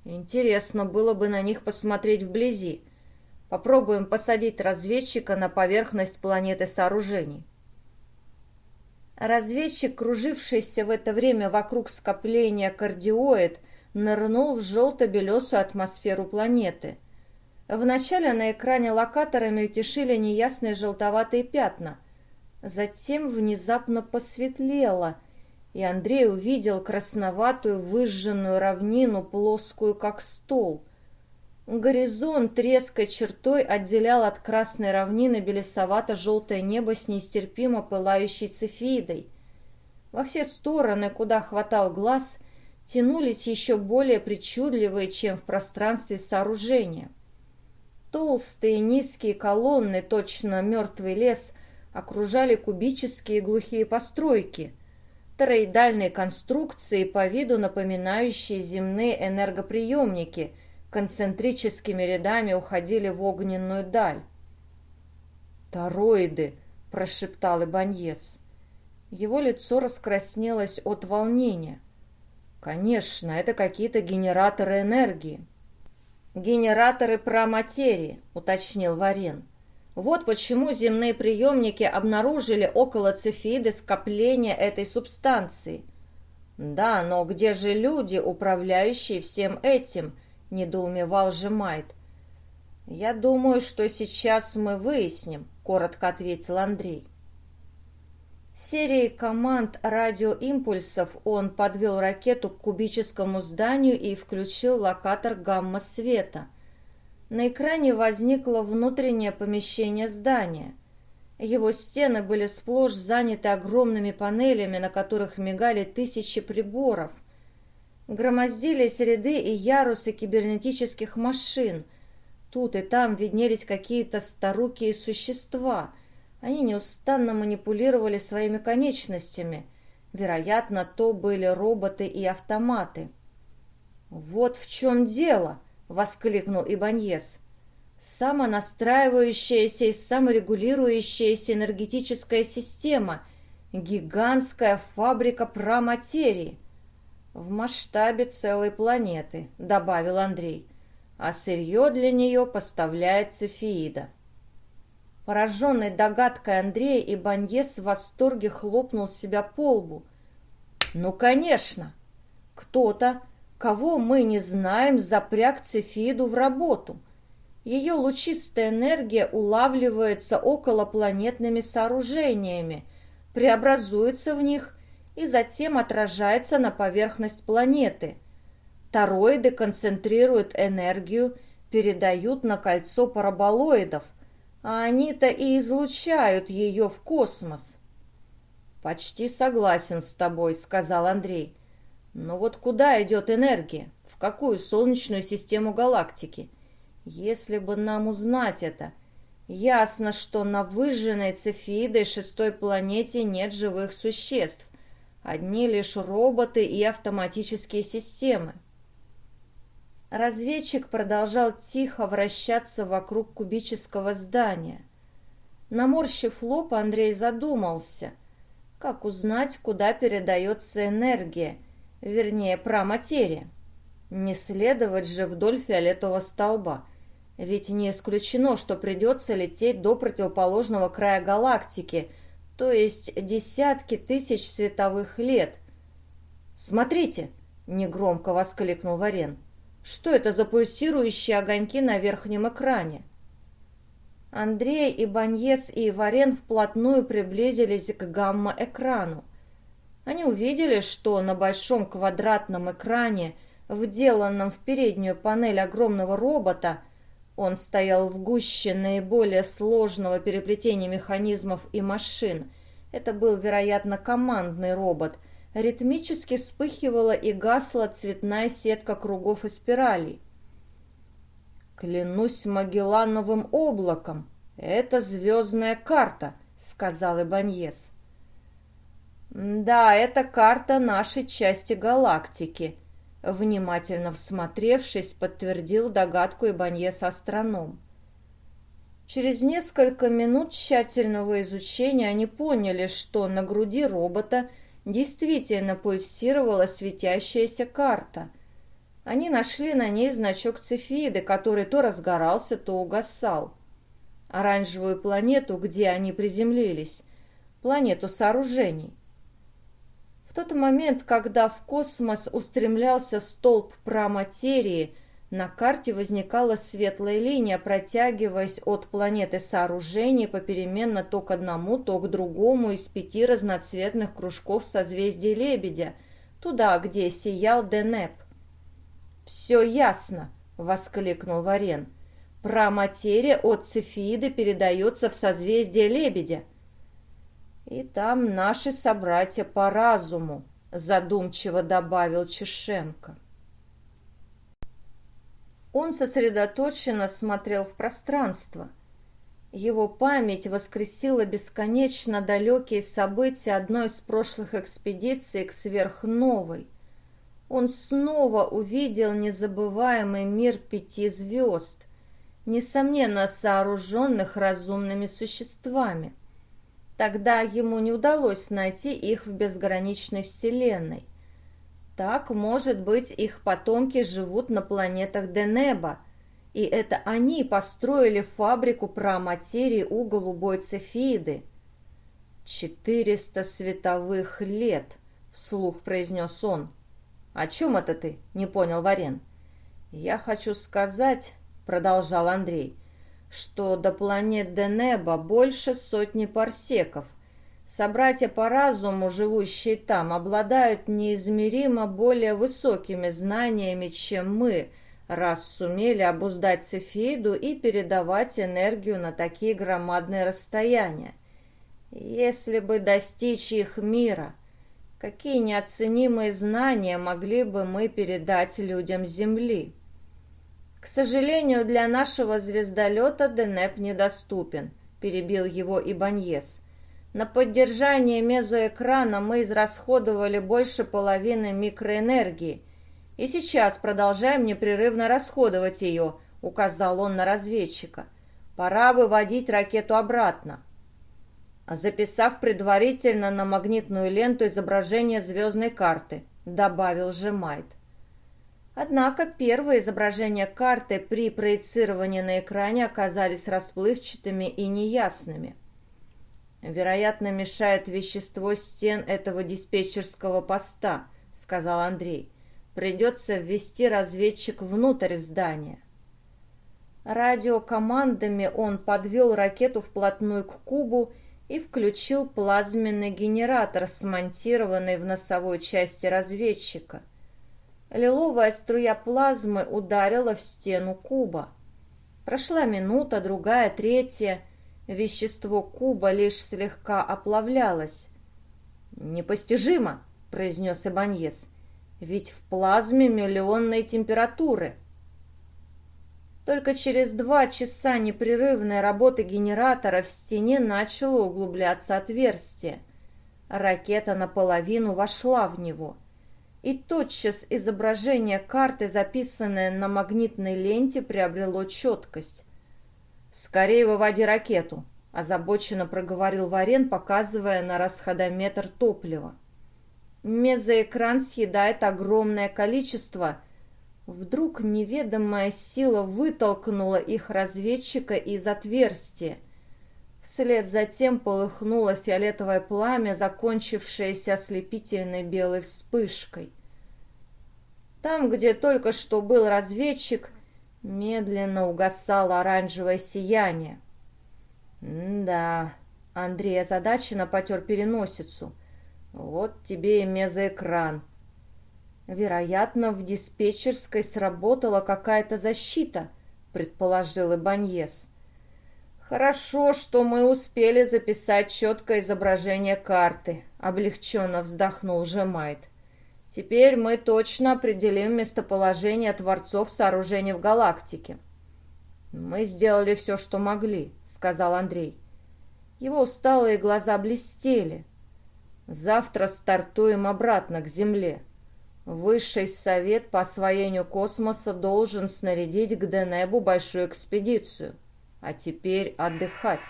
Интересно было бы на них посмотреть вблизи. Попробуем посадить разведчика на поверхность планеты сооружений. Разведчик, кружившийся в это время вокруг скопления кардиоид, нырнул в желто-белесую атмосферу планеты – Вначале на экране локатора мельтешили неясные желтоватые пятна. Затем внезапно посветлело, и Андрей увидел красноватую выжженную равнину, плоскую как стол. Горизонт резкой чертой отделял от красной равнины белесовато-желтое небо с нестерпимо пылающей цефидой. Во все стороны, куда хватал глаз, тянулись еще более причудливые, чем в пространстве сооружения. Толстые низкие колонны, точно мертвый лес, окружали кубические глухие постройки. тороидальные конструкции, по виду напоминающие земные энергоприемники, концентрическими рядами уходили в огненную даль. «Тороиды!» – прошептал Ибаньес. Его лицо раскраснелось от волнения. «Конечно, это какие-то генераторы энергии». «Генераторы проматерии», — уточнил Варен. «Вот почему земные приемники обнаружили около цефиды скопление этой субстанции». «Да, но где же люди, управляющие всем этим?» — недоумевал Жемайт. «Я думаю, что сейчас мы выясним», — коротко ответил Андрей. Серией команд радиоимпульсов он подвел ракету к кубическому зданию и включил локатор гамма-света. На экране возникло внутреннее помещение здания. Его стены были сплошь заняты огромными панелями, на которых мигали тысячи приборов. Громоздились ряды и ярусы кибернетических машин. Тут и там виднелись какие-то старукие существа – они неустанно манипулировали своими конечностями. Вероятно, то были роботы и автоматы. «Вот в чем дело!» — воскликнул Ибаньес. «Самонастраивающаяся и саморегулирующаяся энергетическая система, гигантская фабрика проматерии». «В масштабе целой планеты», — добавил Андрей. «А сырье для нее поставляет Цефеида». Пораженный догадкой Андрея и Баньес в восторге хлопнул себя по лбу. «Ну, конечно! Кто-то, кого мы не знаем, запряг Цефиду в работу. Ее лучистая энергия улавливается околопланетными сооружениями, преобразуется в них и затем отражается на поверхность планеты. Тороиды концентрируют энергию, передают на кольцо параболоидов – а они-то и излучают ее в космос. «Почти согласен с тобой», — сказал Андрей. «Но вот куда идет энергия? В какую солнечную систему галактики? Если бы нам узнать это. Ясно, что на выжженной Цефидой шестой планете нет живых существ. Одни лишь роботы и автоматические системы. Разведчик продолжал тихо вращаться вокруг кубического здания. Наморщив лоб, Андрей задумался, как узнать, куда передается энергия, вернее, проматерия. Не следовать же вдоль фиолетового столба, ведь не исключено, что придется лететь до противоположного края галактики, то есть десятки тысяч световых лет. «Смотрите!» — негромко воскликнул Варен — что это за пульсирующие огоньки на верхнем экране? Андрей и Баньес и Варен вплотную приблизились к гамма-экрану. Они увидели, что на большом квадратном экране, вделанном в переднюю панель огромного робота, он стоял в гуще наиболее сложного переплетения механизмов и машин. Это был, вероятно, командный робот – ритмически вспыхивала и гасла цветная сетка кругов и спиралей. «Клянусь Магеллановым облаком, это звездная карта», — сказал Ибаньес. «Да, это карта нашей части галактики», — внимательно всмотревшись, подтвердил догадку Ибаньес-астроном. Через несколько минут тщательного изучения они поняли, что на груди робота действительно пульсировала светящаяся карта. Они нашли на ней значок Цефиды, который то разгорался, то угасал. Оранжевую планету, где они приземлились, планету сооружений. В тот момент, когда в космос устремлялся столб проматерии, на карте возникала светлая линия, протягиваясь от планеты сооружений попеременно то к одному, то к другому из пяти разноцветных кружков созвездия Лебедя, туда, где сиял Денеп. «Все ясно!» — воскликнул Варен. «Проматерия от Цефиды передается в созвездие Лебедя». «И там наши собратья по разуму», — задумчиво добавил Чешенко. Он сосредоточенно смотрел в пространство. Его память воскресила бесконечно далекие события одной из прошлых экспедиций к сверхновой. Он снова увидел незабываемый мир пяти звезд, несомненно сооруженных разумными существами. Тогда ему не удалось найти их в безграничной вселенной. Так, может быть, их потомки живут на планетах Денеба, и это они построили фабрику проматерии у голубой цефиды. «Четыреста световых лет», — вслух произнес он. «О чем это ты?» — не понял Варен. «Я хочу сказать», — продолжал Андрей, «что до планет Денеба больше сотни парсеков. Собратья по разуму, живущие там, обладают неизмеримо более высокими знаниями, чем мы, раз сумели обуздать Цефиду и передавать энергию на такие громадные расстояния. Если бы достичь их мира, какие неоценимые знания могли бы мы передать людям Земли? К сожалению, для нашего звездолета Денеп недоступен, перебил его Ибаньес. На поддержание мезоэкрана мы израсходовали больше половины микроэнергии – и сейчас продолжаем непрерывно расходовать ее», — указал он на разведчика. «Пора выводить ракету обратно». Записав предварительно на магнитную ленту изображение звездной карты, добавил Жемайт. Однако первые изображения карты при проецировании на экране оказались расплывчатыми и неясными. «Вероятно, мешает вещество стен этого диспетчерского поста», — сказал Андрей. Придется ввести разведчик внутрь здания. Радиокомандами он подвел ракету вплотную к кубу и включил плазменный генератор, смонтированный в носовой части разведчика. Лиловая струя плазмы ударила в стену куба. Прошла минута, другая, третья. Вещество куба лишь слегка оплавлялось. «Непостижимо!» — произнес Ибаньес. Ведь в плазме миллионные температуры. Только через два часа непрерывной работы генератора в стене начало углубляться отверстие. Ракета наполовину вошла в него. И тотчас изображение карты, записанное на магнитной ленте, приобрело четкость. «Скорее выводи ракету», – озабоченно проговорил Варен, показывая на расходометр топлива. Мезоэкран съедает огромное количество. Вдруг неведомая сила вытолкнула их разведчика из отверстия. Вслед за тем полыхнуло фиолетовое пламя, закончившееся ослепительной белой вспышкой. Там, где только что был разведчик, медленно угасало оранжевое сияние. «Да», — Андрей озадаченно потер переносицу — вот тебе и мезоэкран. Вероятно, в диспетчерской сработала какая-то защита, предположил Ибаньес. Хорошо, что мы успели записать четкое изображение карты, облегченно вздохнул Жемайт. Теперь мы точно определим местоположение творцов сооружений в галактике. Мы сделали все, что могли, сказал Андрей. Его усталые глаза блестели. Завтра стартуем обратно к Земле. Высший совет по освоению космоса должен снарядить к Денебу большую экспедицию. А теперь отдыхать.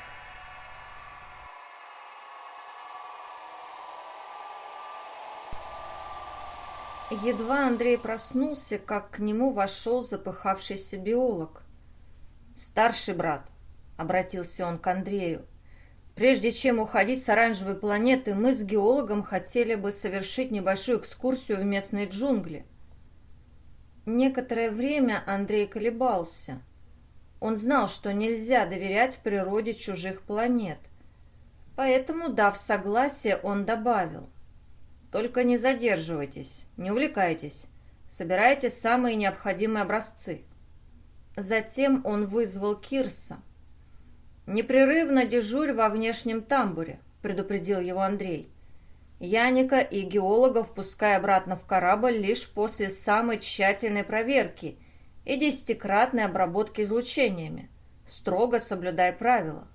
Едва Андрей проснулся, как к нему вошел запыхавшийся биолог. «Старший брат», — обратился он к Андрею, — Прежде чем уходить с оранжевой планеты, мы с геологом хотели бы совершить небольшую экскурсию в местные джунгли. Некоторое время Андрей колебался. Он знал, что нельзя доверять природе чужих планет. Поэтому, дав согласие, он добавил. «Только не задерживайтесь, не увлекайтесь. Собирайте самые необходимые образцы». Затем он вызвал Кирса – «Непрерывно дежурь во внешнем тамбуре», — предупредил его Андрей. «Яника и геологов пускай обратно в корабль лишь после самой тщательной проверки и десятикратной обработки излучениями. строго соблюдай правила.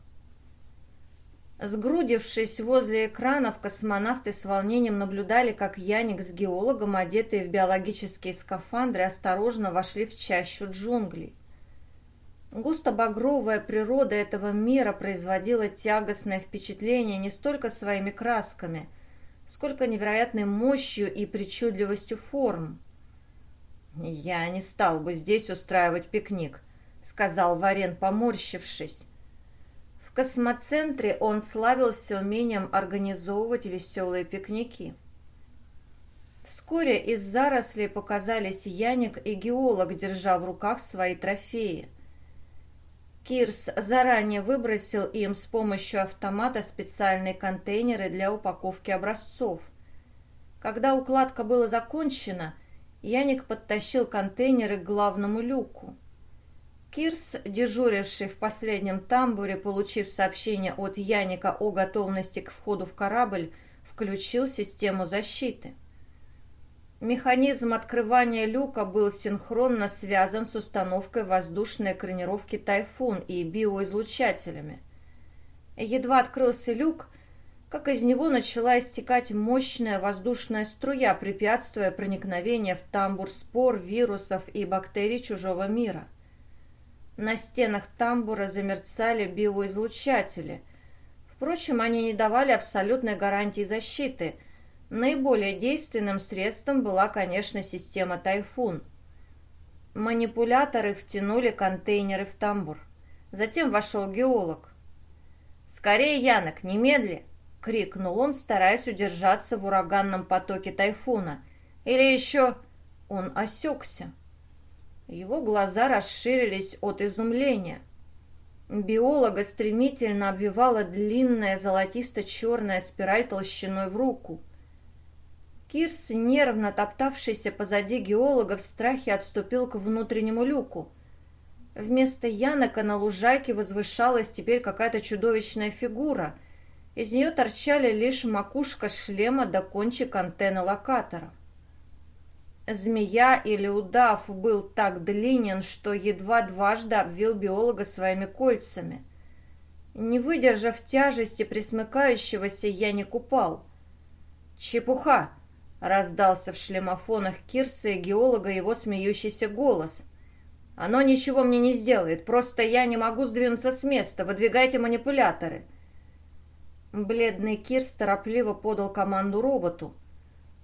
Сгрудившись возле экранов, космонавты с волнением наблюдали, как Яник с геологом, одетые в биологические скафандры, осторожно вошли в чащу джунглей. Густо-багровая природа этого мира производила тягостное впечатление не столько своими красками, сколько невероятной мощью и причудливостью форм. «Я не стал бы здесь устраивать пикник», — сказал Варен, поморщившись. Космоцентре он славился умением организовывать веселые пикники. Вскоре из зарослей показались Яник и геолог, держа в руках свои трофеи. Кирс заранее выбросил им с помощью автомата специальные контейнеры для упаковки образцов. Когда укладка была закончена, Яник подтащил контейнеры к главному люку. Кирс, дежуривший в последнем тамбуре, получив сообщение от Яника о готовности к входу в корабль, включил систему защиты. Механизм открывания люка был синхронно связан с установкой воздушной экранировки «Тайфун» и биоизлучателями. Едва открылся люк, как из него начала истекать мощная воздушная струя, препятствуя проникновению в тамбур спор, вирусов и бактерий чужого мира. На стенах тамбура замерцали биоизлучатели. Впрочем, они не давали абсолютной гарантии защиты – Наиболее действенным средством была, конечно, система «Тайфун». Манипуляторы втянули контейнеры в тамбур. Затем вошел геолог. «Скорее, Янок, немедли!» — крикнул он, стараясь удержаться в ураганном потоке тайфуна. «Или еще...» Он осекся. Его глаза расширились от изумления. Биолога стремительно обвивала длинная золотисто-черная спираль толщиной в руку — Кирс, нервно топтавшийся позади геолога, в страхе отступил к внутреннему люку. Вместо Янока на лужайке возвышалась теперь какая-то чудовищная фигура. Из нее торчали лишь макушка шлема до кончик антенны локатора. Змея или удав был так длинен, что едва дважды обвил биолога своими кольцами. Не выдержав тяжести присмыкающегося, я не купал. «Чепуха!» Раздался в шлемофонах Кирса и геолога его смеющийся голос. «Оно ничего мне не сделает, просто я не могу сдвинуться с места. Выдвигайте манипуляторы». Бледный Кирс торопливо подал команду роботу.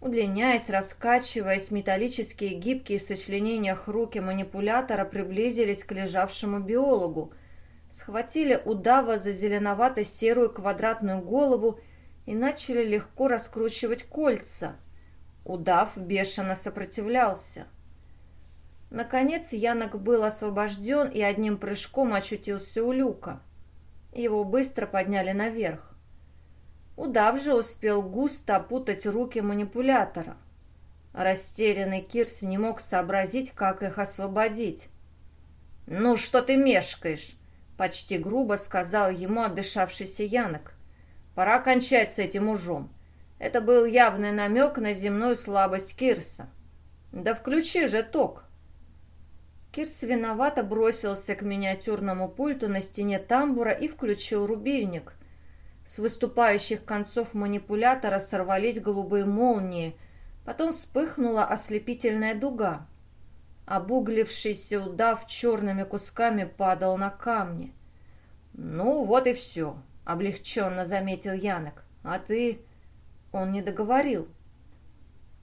Удлиняясь, раскачиваясь, металлические гибкие в сочленениях руки манипулятора приблизились к лежавшему биологу, схватили удава за зеленовато-серую квадратную голову и начали легко раскручивать кольца — Удав бешено сопротивлялся. Наконец Янок был освобожден и одним прыжком очутился у люка. Его быстро подняли наверх. Удав же успел густо опутать руки манипулятора. Растерянный Кирс не мог сообразить, как их освободить. «Ну, что ты мешкаешь?» — почти грубо сказал ему отдышавшийся Янок. «Пора кончать с этим ужом. Это был явный намек на земную слабость Кирса. «Да включи же ток!» Кирс виновато бросился к миниатюрному пульту на стене тамбура и включил рубильник. С выступающих концов манипулятора сорвались голубые молнии, потом вспыхнула ослепительная дуга. Обуглившийся удав черными кусками падал на камни. «Ну, вот и все», — облегченно заметил Янок. «А ты...» Он не договорил.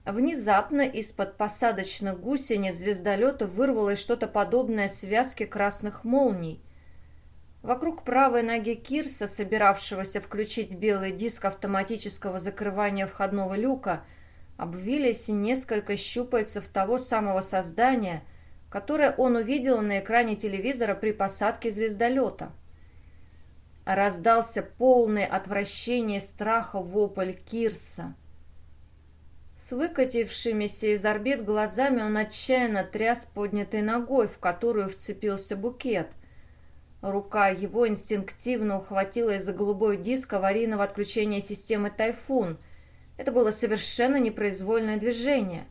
Внезапно из-под посадочных гусениц звездолета вырвалось что-то подобное связке красных молний. Вокруг правой ноги Кирса, собиравшегося включить белый диск автоматического закрывания входного люка, обвились несколько щупальцев того самого создания, которое он увидел на экране телевизора при посадке звездолета. Раздался полный отвращение страха вопль Кирса. С выкатившимися из орбит глазами он отчаянно тряс поднятой ногой, в которую вцепился букет. Рука его инстинктивно ухватилась за голубой диск аварийного отключения системы «Тайфун». Это было совершенно непроизвольное движение.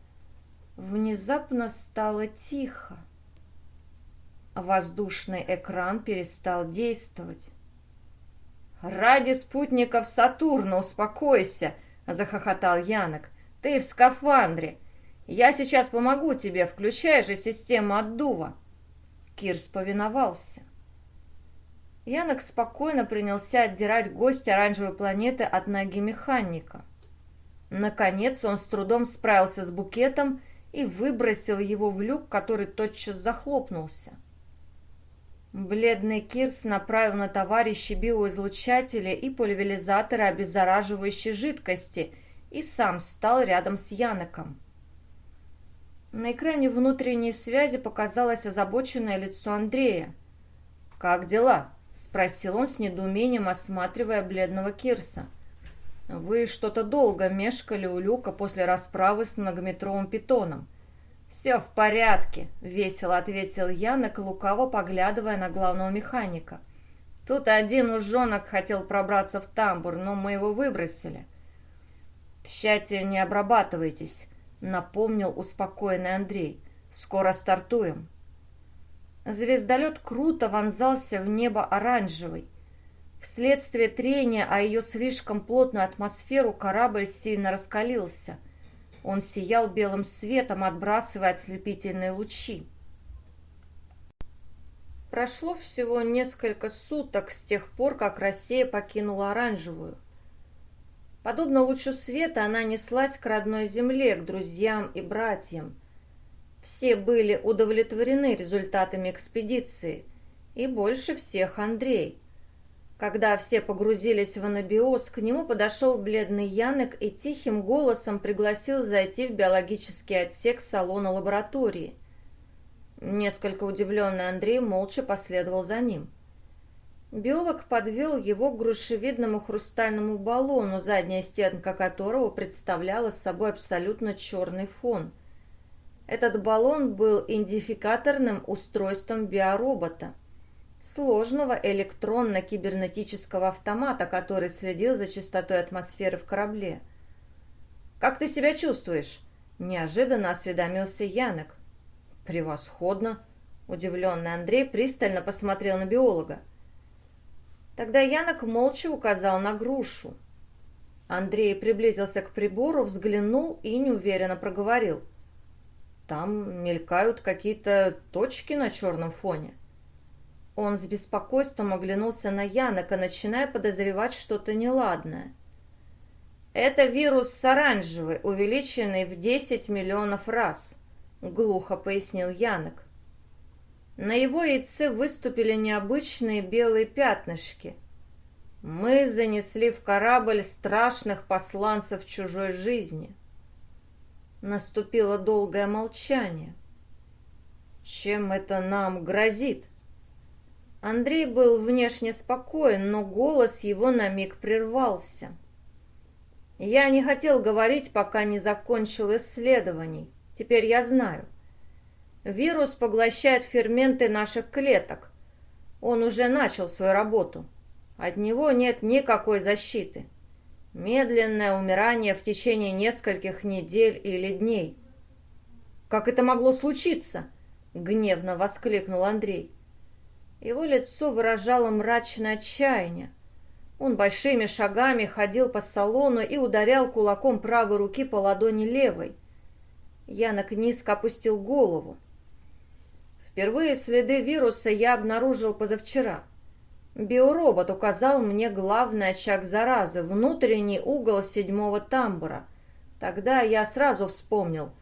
Внезапно стало тихо. Воздушный экран перестал действовать. «Ради спутников Сатурна успокойся!» — захохотал Янок. «Ты в скафандре! Я сейчас помогу тебе, включай же систему отдува!» Кирс повиновался. Янок спокойно принялся отдирать гость оранжевой планеты от ноги механика. Наконец он с трудом справился с букетом и выбросил его в люк, который тотчас захлопнулся. Бледный Кирс направил на товарища биоизлучатели и пульверизаторы обеззараживающей жидкости и сам стал рядом с Яноком. На экране внутренней связи показалось озабоченное лицо Андрея. «Как дела?» — спросил он с недоумением, осматривая бледного Кирса. «Вы что-то долго мешкали у люка после расправы с многометровым питоном». «Все в порядке», — весело ответил Янок, лукаво поглядывая на главного механика. «Тут один ужонок хотел пробраться в тамбур, но мы его выбросили». «Тщательнее обрабатывайтесь», — напомнил успокоенный Андрей. «Скоро стартуем». Звездолет круто вонзался в небо оранжевый. Вследствие трения о ее слишком плотную атмосферу корабль сильно раскалился. Он сиял белым светом, отбрасывая ослепительные лучи. Прошло всего несколько суток с тех пор, как Россия покинула оранжевую. Подобно лучу света она неслась к родной земле, к друзьям и братьям. Все были удовлетворены результатами экспедиции, и больше всех Андрей. Когда все погрузились в анабиоз, к нему подошел бледный Янек и тихим голосом пригласил зайти в биологический отсек салона лаборатории. Несколько удивленный Андрей молча последовал за ним. Биолог подвел его к грушевидному хрустальному баллону, задняя стенка которого представляла собой абсолютно черный фон. Этот баллон был идентификаторным устройством биоробота, сложного электронно-кибернетического автомата, который следил за чистотой атмосферы в корабле. «Как ты себя чувствуешь?» – неожиданно осведомился Янек. «Превосходно!» – удивленный Андрей пристально посмотрел на биолога. Тогда Янок молча указал на грушу. Андрей приблизился к прибору, взглянул и неуверенно проговорил. «Там мелькают какие-то точки на черном фоне». Он с беспокойством оглянулся на Янока, начиная подозревать что-то неладное. «Это вирус с оранжевой, увеличенный в 10 миллионов раз», — глухо пояснил Янок. На его яйце выступили необычные белые пятнышки. Мы занесли в корабль страшных посланцев чужой жизни. Наступило долгое молчание. Чем это нам грозит? Андрей был внешне спокоен, но голос его на миг прервался. Я не хотел говорить, пока не закончил исследований. Теперь я знаю. Вирус поглощает ферменты наших клеток. Он уже начал свою работу. От него нет никакой защиты. Медленное умирание в течение нескольких недель или дней. «Как это могло случиться?» — гневно воскликнул Андрей. Его лицо выражало мрачное отчаяние. Он большими шагами ходил по салону и ударял кулаком правой руки по ладони левой. Янок низко опустил голову. Впервые следы вируса я обнаружил позавчера. Биоробот указал мне главный очаг заразы, внутренний угол седьмого тамбура. Тогда я сразу вспомнил.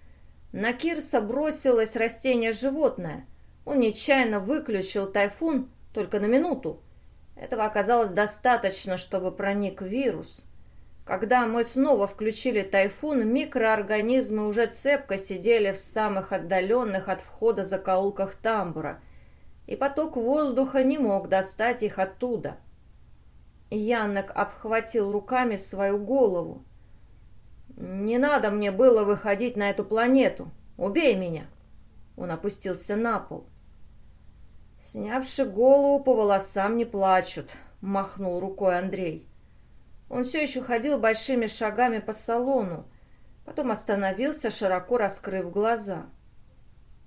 На Кирса бросилось растение-животное. Он нечаянно выключил тайфун только на минуту. Этого оказалось достаточно, чтобы проник вирус. Когда мы снова включили тайфун, микроорганизмы уже цепко сидели в самых отдаленных от входа закоулках тамбура, и поток воздуха не мог достать их оттуда. Янок обхватил руками свою голову. «Не надо мне было выходить на эту планету. Убей меня!» Он опустился на пол. «Снявши голову, по волосам не плачут», — махнул рукой Андрей. Он все еще ходил большими шагами по салону, потом остановился, широко раскрыв глаза.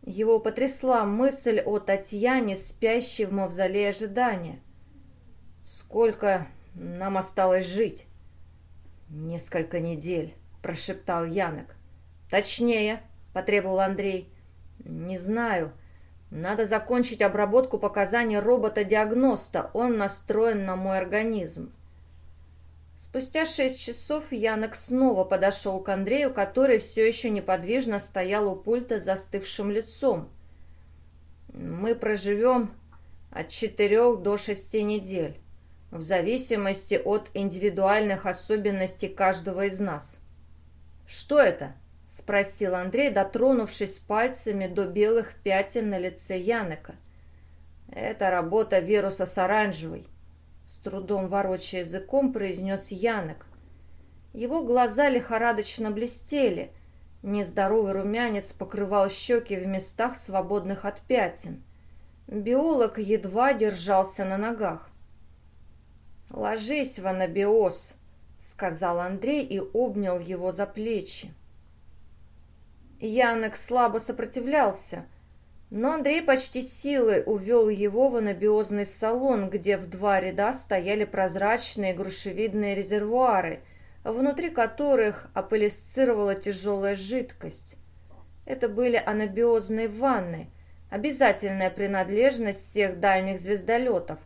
Его потрясла мысль о Татьяне, спящей в мавзолее ожидания. «Сколько нам осталось жить?» «Несколько недель», — прошептал Янок. «Точнее», — потребовал Андрей. «Не знаю. Надо закончить обработку показаний робота-диагноста. Он настроен на мой организм». Спустя шесть часов Янок снова подошел к Андрею, который все еще неподвижно стоял у пульта с застывшим лицом. «Мы проживем от четырех до шести недель, в зависимости от индивидуальных особенностей каждого из нас». «Что это?» — спросил Андрей, дотронувшись пальцами до белых пятен на лице Янека. «Это работа вируса с оранжевой». С трудом ворочая языком, произнес Янок. Его глаза лихорадочно блестели. Нездоровый румянец покрывал щеки в местах, свободных от пятен. Биолог едва держался на ногах. «Ложись в анабиоз», — сказал Андрей и обнял его за плечи. Янок слабо сопротивлялся — но Андрей почти силой увел его в анабиозный салон, где в два ряда стояли прозрачные грушевидные резервуары, внутри которых аполисцировала тяжелая жидкость. Это были анабиозные ванны, обязательная принадлежность всех дальних звездолетов,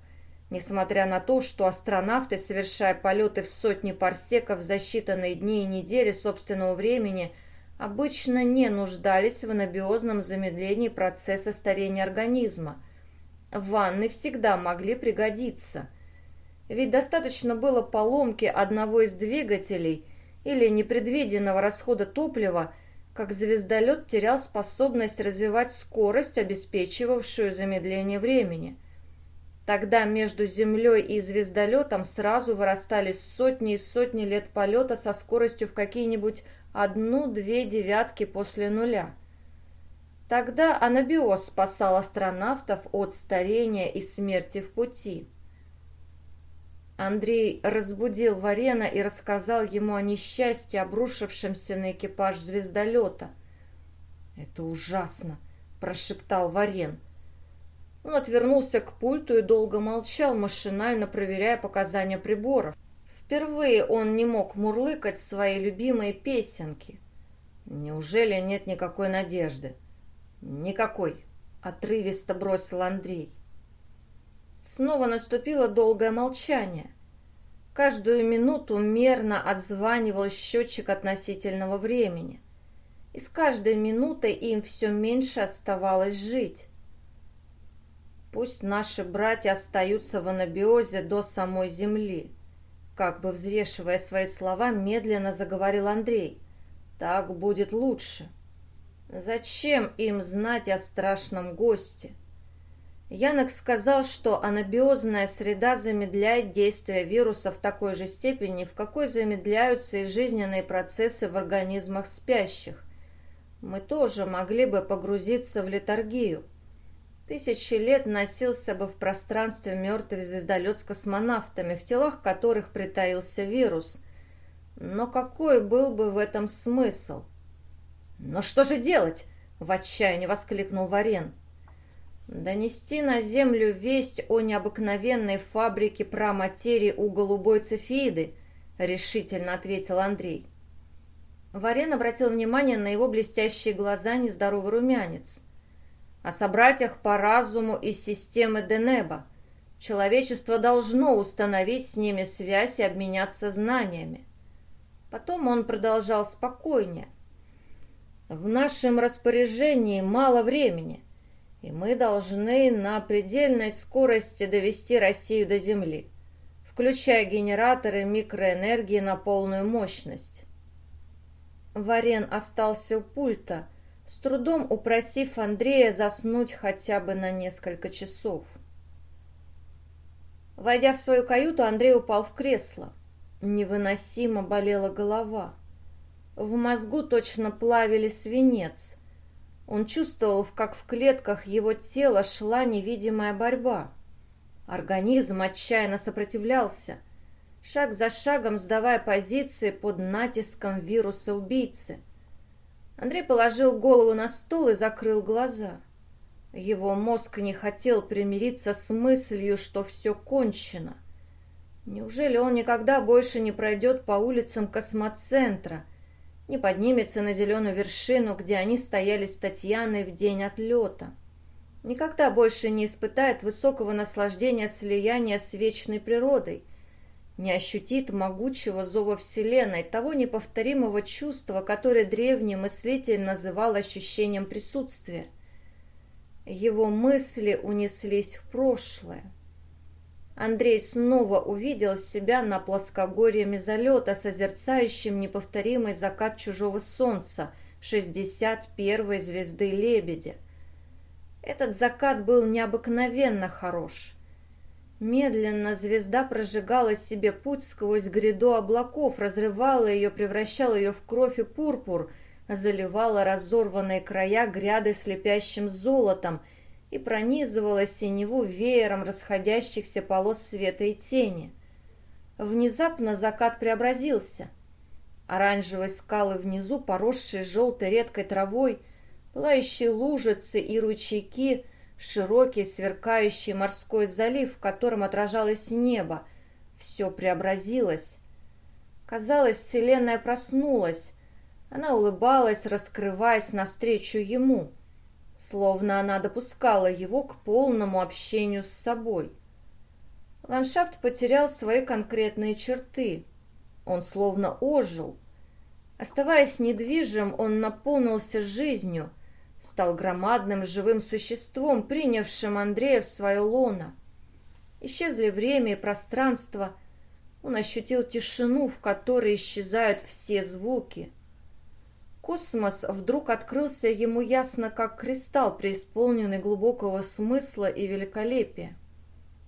несмотря на то, что астронавты, совершая полеты в сотни парсеков за считанные дни и недели собственного времени – обычно не нуждались в анабиозном замедлении процесса старения организма. Ванны всегда могли пригодиться. Ведь достаточно было поломки одного из двигателей или непредвиденного расхода топлива, как звездолет терял способность развивать скорость, обеспечивавшую замедление времени. Тогда между Землей и звездолетом сразу вырастали сотни и сотни лет полета со скоростью в какие-нибудь одну-две девятки после нуля. Тогда анабиоз спасал астронавтов от старения и смерти в пути. Андрей разбудил Варена и рассказал ему о несчастье, обрушившемся на экипаж звездолета. «Это ужасно!» – прошептал Варен. Он отвернулся к пульту и долго молчал, машинально проверяя показания приборов. Впервые он не мог мурлыкать свои любимые песенки. Неужели нет никакой надежды? Никакой, отрывисто бросил Андрей. Снова наступило долгое молчание. Каждую минуту мерно отзванивал счетчик относительного времени. И с каждой минутой им все меньше оставалось жить. Пусть наши братья остаются в анабиозе до самой земли. Как бы взвешивая свои слова, медленно заговорил Андрей. «Так будет лучше. Зачем им знать о страшном госте?» Янок сказал, что анабиозная среда замедляет действие вируса в такой же степени, в какой замедляются и жизненные процессы в организмах спящих. Мы тоже могли бы погрузиться в летаргию. Тысячи лет носился бы в пространстве мертвый звездолет с космонавтами, в телах которых притаился вирус. Но какой был бы в этом смысл? «Но что же делать?» — в отчаянии воскликнул Варен. «Донести на Землю весть о необыкновенной фабрике праматерии у голубой цефиды», — решительно ответил Андрей. Варен обратил внимание на его блестящие глаза нездоровый румянец о собратьях по разуму из системы Денеба. Человечество должно установить с ними связь и обменяться знаниями. Потом он продолжал спокойнее. В нашем распоряжении мало времени, и мы должны на предельной скорости довести Россию до Земли, включая генераторы микроэнергии на полную мощность. Варен остался у пульта, с трудом упросив Андрея заснуть хотя бы на несколько часов. Войдя в свою каюту, Андрей упал в кресло. Невыносимо болела голова. В мозгу точно плавили свинец. Он чувствовал, как в клетках его тела шла невидимая борьба. Организм отчаянно сопротивлялся, шаг за шагом сдавая позиции под натиском вируса-убийцы – Андрей положил голову на стол и закрыл глаза. Его мозг не хотел примириться с мыслью, что все кончено. Неужели он никогда больше не пройдет по улицам космоцентра, не поднимется на зеленую вершину, где они стояли с Татьяной в день отлета? Никогда больше не испытает высокого наслаждения слияния с вечной природой, не ощутит могучего зова Вселенной, того неповторимого чувства, которое древний мыслитель называл ощущением присутствия. Его мысли унеслись в прошлое. Андрей снова увидел себя на плоскогорье мезолета, созерцающим неповторимый закат чужого солнца, 61-й звезды Лебедя. Этот закат был необыкновенно хорош. Медленно звезда прожигала себе путь сквозь гряду облаков, разрывала ее, превращала ее в кровь и пурпур, заливала разорванные края гряды слепящим золотом — и пронизывала синеву веером расходящихся полос света и тени. Внезапно закат преобразился. Оранжевые скалы внизу, поросшие желтой редкой травой, пылающие лужицы и ручейки, широкий сверкающий морской залив, в котором отражалось небо. Все преобразилось. Казалось, Вселенная проснулась. Она улыбалась, раскрываясь навстречу ему — словно она допускала его к полному общению с собой. Ландшафт потерял свои конкретные черты. Он словно ожил. Оставаясь недвижим, он наполнился жизнью, стал громадным живым существом, принявшим Андрея в свое лоно. Исчезли время и пространство. Он ощутил тишину, в которой исчезают все звуки — Космос вдруг открылся ему ясно, как кристалл, преисполненный глубокого смысла и великолепия.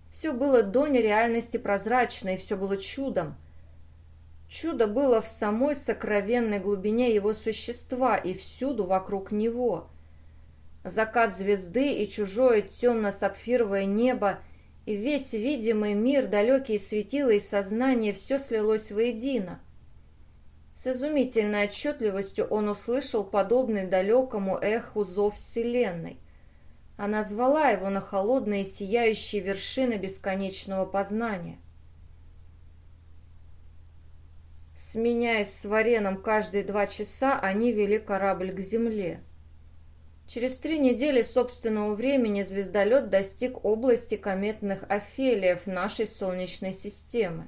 Все было до нереальности прозрачно, и все было чудом. Чудо было в самой сокровенной глубине его существа и всюду вокруг него. Закат звезды и чужое темно-сапфировое небо, и весь видимый мир, далекие светила и сознание, все слилось воедино. С изумительной отчетливостью он услышал подобный далекому эху зов Вселенной. Она звала его на холодные сияющие вершины бесконечного познания. Сменяясь с Вареном каждые два часа, они вели корабль к Земле. Через три недели собственного времени звездолет достиг области кометных афелиев нашей Солнечной системы.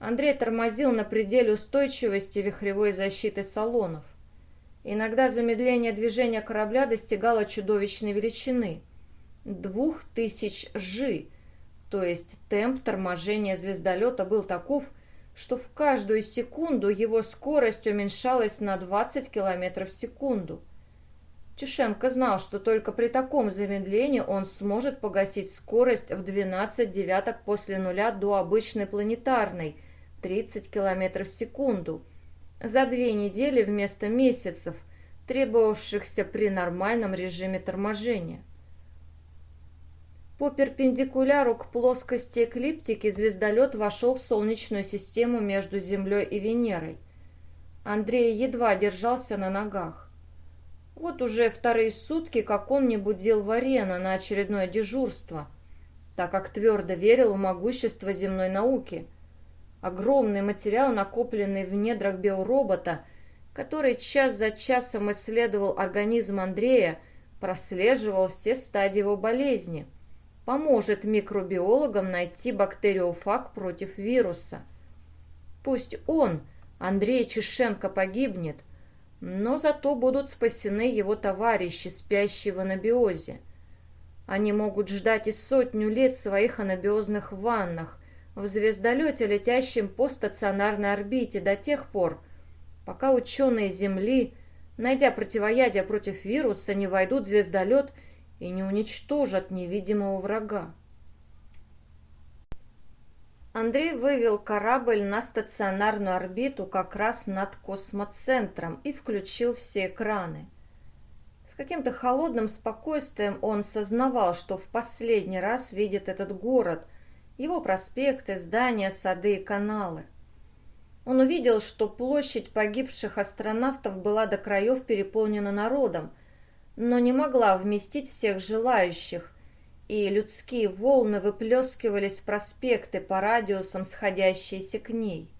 Андрей тормозил на пределе устойчивости вихревой защиты салонов. Иногда замедление движения корабля достигало чудовищной величины – двух тысяч жи, то есть темп торможения звездолета был таков, что в каждую секунду его скорость уменьшалась на 20 км в секунду. Чешенко знал, что только при таком замедлении он сможет погасить скорость в 12 девяток после нуля до обычной планетарной – 30 км в секунду. За две недели вместо месяцев, требовавшихся при нормальном режиме торможения. По перпендикуляру к плоскости эклиптики звездолет вошел в Солнечную систему между Землей и Венерой. Андрей едва держался на ногах. Вот уже вторые сутки, как он не будил Варена на очередное дежурство, так как твердо верил в могущество земной науки – Огромный материал, накопленный в недрах биоробота, который час за часом исследовал организм Андрея, прослеживал все стадии его болезни, поможет микробиологам найти бактериофаг против вируса. Пусть он, Андрей Чешенко, погибнет, но зато будут спасены его товарищи, спящие в анабиозе. Они могут ждать и сотню лет в своих анабиозных ваннах, в звездолете, летящем по стационарной орбите до тех пор, пока ученые Земли, найдя противоядие против вируса, не войдут в звездолет и не уничтожат невидимого врага. Андрей вывел корабль на стационарную орбиту как раз над космоцентром и включил все экраны. С каким-то холодным спокойствием он сознавал, что в последний раз видит этот город – его проспекты, здания, сады и каналы. Он увидел, что площадь погибших астронавтов была до краев переполнена народом, но не могла вместить всех желающих, и людские волны выплескивались в проспекты по радиусам, сходящиеся к ней.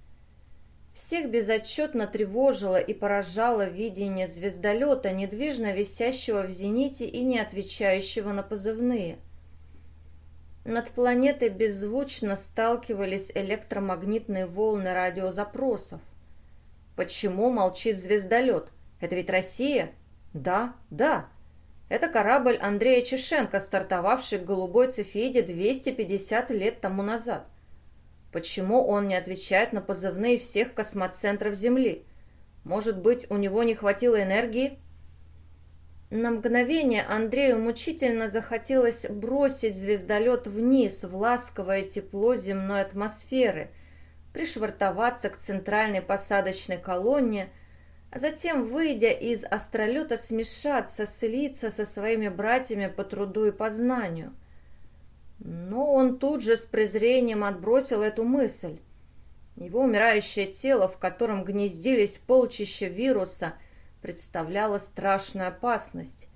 Всех безотчетно тревожило и поражало видение звездолета, недвижно висящего в зените и не отвечающего на позывные. Над планетой беззвучно сталкивались электромагнитные волны радиозапросов. Почему молчит звездолет? Это ведь Россия? Да, да. Это корабль Андрея Чешенко, стартовавший к голубой цефеиде 250 лет тому назад. Почему он не отвечает на позывные всех космоцентров Земли? Может быть, у него не хватило энергии? На мгновение Андрею мучительно захотелось бросить звездолет вниз в ласковое тепло земной атмосферы, пришвартоваться к центральной посадочной колонне, а затем, выйдя из астролета, смешаться, слиться со своими братьями по труду и познанию. Но он тут же с презрением отбросил эту мысль. Его умирающее тело, в котором гнездились полчища вируса – представляла страшную опасность.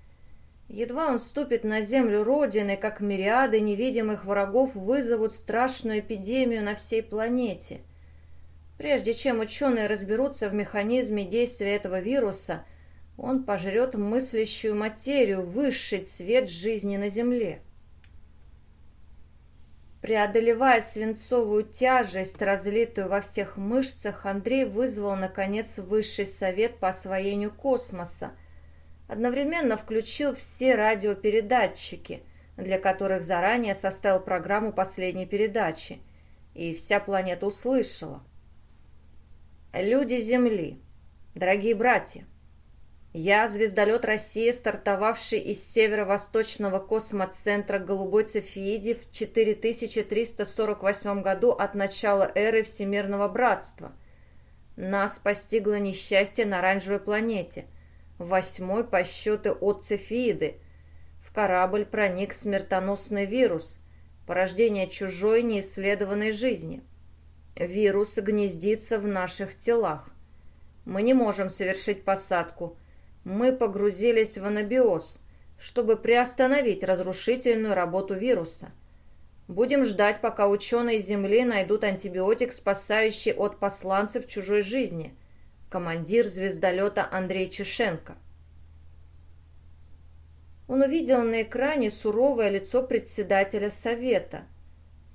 Едва он ступит на землю Родины, как мириады невидимых врагов вызовут страшную эпидемию на всей планете. Прежде чем ученые разберутся в механизме действия этого вируса, он пожрет мыслящую материю, высший цвет жизни на Земле. Преодолевая свинцовую тяжесть, разлитую во всех мышцах, Андрей вызвал, наконец, высший совет по освоению космоса. Одновременно включил все радиопередатчики, для которых заранее составил программу последней передачи, и вся планета услышала. «Люди Земли, дорогие братья, я звездолет России, стартовавший из северо-восточного космоцентра Голубой Цефеиди в 4348 году от начала эры Всемирного Братства. Нас постигло несчастье на оранжевой планете, восьмой по счету от Цефеиды. В корабль проник смертоносный вирус, порождение чужой неисследованной жизни. Вирус гнездится в наших телах. Мы не можем совершить посадку – мы погрузились в анабиоз, чтобы приостановить разрушительную работу вируса. Будем ждать, пока ученые Земли найдут антибиотик, спасающий от посланцев чужой жизни. Командир звездолета Андрей Чешенко. Он увидел на экране суровое лицо председателя совета.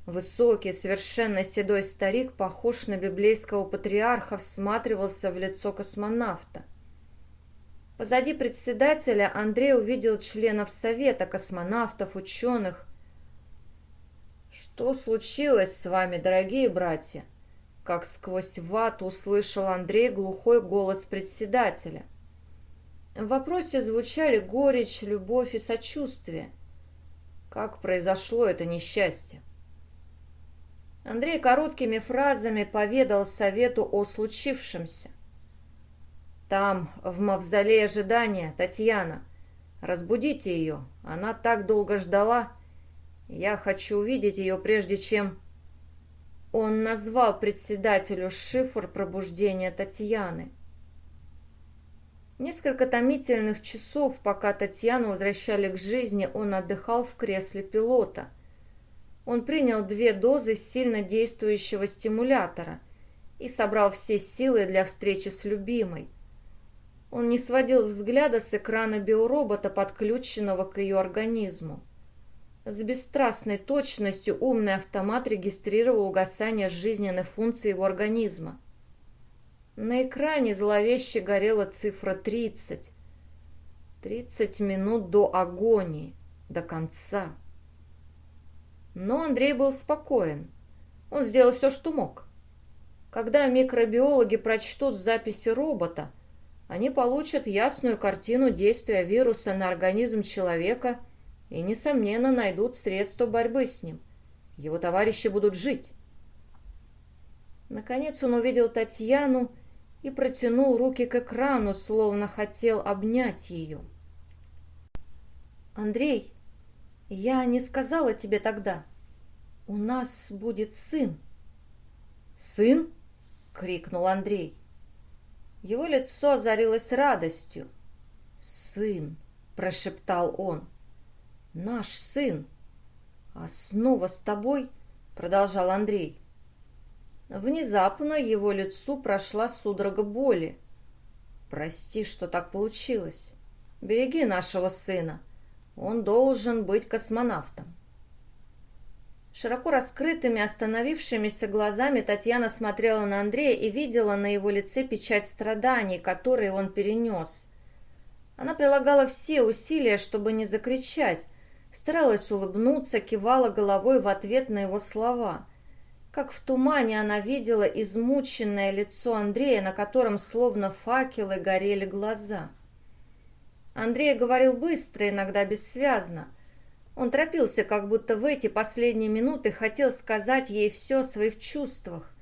Высокий, совершенно седой старик, похож на библейского патриарха, всматривался в лицо космонавта. Позади председателя Андрей увидел членов совета, космонавтов, ученых. «Что случилось с вами, дорогие братья?» Как сквозь вату услышал Андрей глухой голос председателя. В вопросе звучали горечь, любовь и сочувствие. Как произошло это несчастье? Андрей короткими фразами поведал совету о случившемся. Там, в мавзолее ожидания, Татьяна. Разбудите ее. Она так долго ждала. Я хочу увидеть ее, прежде чем... Он назвал председателю шифр пробуждения Татьяны. Несколько томительных часов, пока Татьяну возвращали к жизни, он отдыхал в кресле пилота. Он принял две дозы сильно действующего стимулятора и собрал все силы для встречи с любимой. Он не сводил взгляда с экрана биоробота, подключенного к ее организму. С бесстрастной точностью умный автомат регистрировал угасание жизненных функций его организма. На экране зловеще горела цифра 30. 30 минут до агонии, до конца. Но Андрей был спокоен. Он сделал все, что мог. Когда микробиологи прочтут записи робота, они получат ясную картину действия вируса на организм человека и, несомненно, найдут средства борьбы с ним. Его товарищи будут жить. Наконец он увидел Татьяну и протянул руки к экрану, словно хотел обнять ее. «Андрей, я не сказала тебе тогда. У нас будет сын». «Сын? крикнул Андрей. Его лицо озарилось радостью. «Сын!» — прошептал он. «Наш сын!» «А снова с тобой?» — продолжал Андрей. Внезапно его лицу прошла судорога боли. «Прости, что так получилось. Береги нашего сына. Он должен быть космонавтом». Широко раскрытыми, остановившимися глазами Татьяна смотрела на Андрея и видела на его лице печать страданий, которые он перенес. Она прилагала все усилия, чтобы не закричать, старалась улыбнуться, кивала головой в ответ на его слова. Как в тумане она видела измученное лицо Андрея, на котором словно факелы горели глаза. Андрей говорил быстро, иногда бессвязно – он торопился, как будто в эти последние минуты хотел сказать ей все о своих чувствах.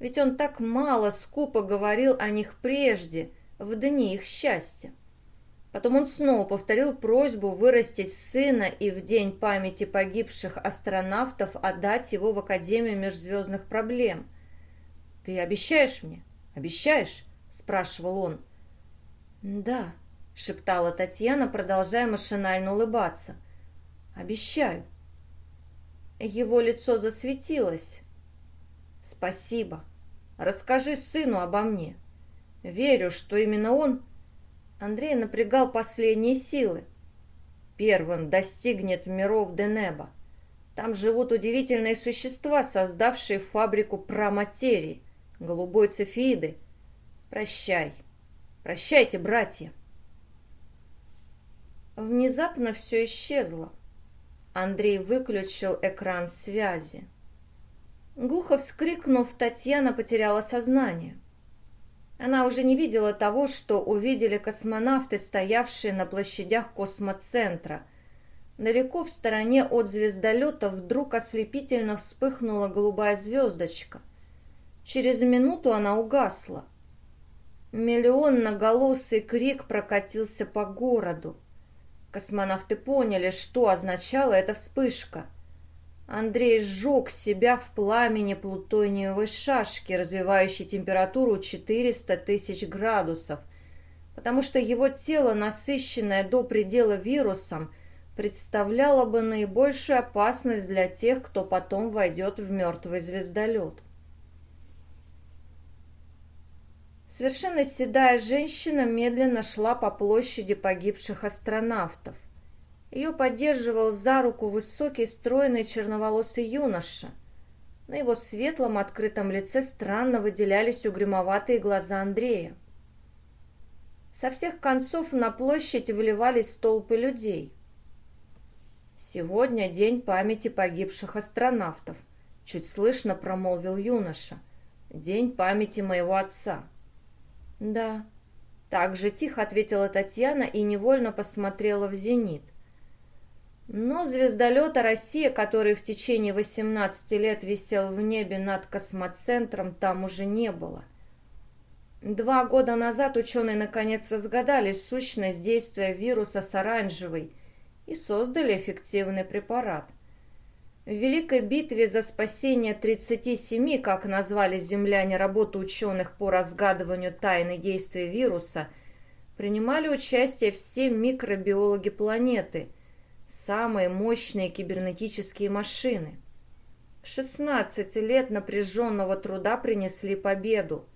Ведь он так мало скупо говорил о них прежде, в дни их счастья. Потом он снова повторил просьбу вырастить сына и в день памяти погибших астронавтов отдать его в Академию межзвездных проблем. «Ты обещаешь мне? Обещаешь?» – спрашивал он. «Да», – шептала Татьяна, продолжая машинально улыбаться – Обещаю. Его лицо засветилось. Спасибо. Расскажи сыну обо мне. Верю, что именно он... Андрей напрягал последние силы. Первым достигнет миров Денеба. Там живут удивительные существа, создавшие фабрику проматерии, голубой цефиды. Прощай. Прощайте, братья. Внезапно все исчезло. Андрей выключил экран связи. Глухо вскрикнув, Татьяна потеряла сознание. Она уже не видела того, что увидели космонавты, стоявшие на площадях космоцентра. Далеко в стороне от звездолета вдруг ослепительно вспыхнула голубая звездочка. Через минуту она угасла. Миллионноголосый крик прокатился по городу. Космонавты поняли, что означала эта вспышка. Андрей сжег себя в пламени плутониевой шашки, развивающей температуру 400 тысяч градусов, потому что его тело, насыщенное до предела вирусом, представляло бы наибольшую опасность для тех, кто потом войдет в мертвый звездолет. Совершенно седая женщина медленно шла по площади погибших астронавтов. Ее поддерживал за руку высокий, стройный черноволосый юноша. На его светлом открытом лице странно выделялись угрюмоватые глаза Андрея. Со всех концов на площадь выливались толпы людей. «Сегодня день памяти погибших астронавтов», — чуть слышно промолвил юноша. «День памяти моего отца». «Да». Так же тихо ответила Татьяна и невольно посмотрела в зенит. Но звездолета «Россия», который в течение 18 лет висел в небе над космоцентром, там уже не было. Два года назад ученые наконец разгадали сущность действия вируса с оранжевой и создали эффективный препарат. В Великой битве за спасение 37, как назвали земляне работу ученых по разгадыванию тайны действия вируса, принимали участие все микробиологи планеты, самые мощные кибернетические машины. 16 лет напряженного труда принесли победу.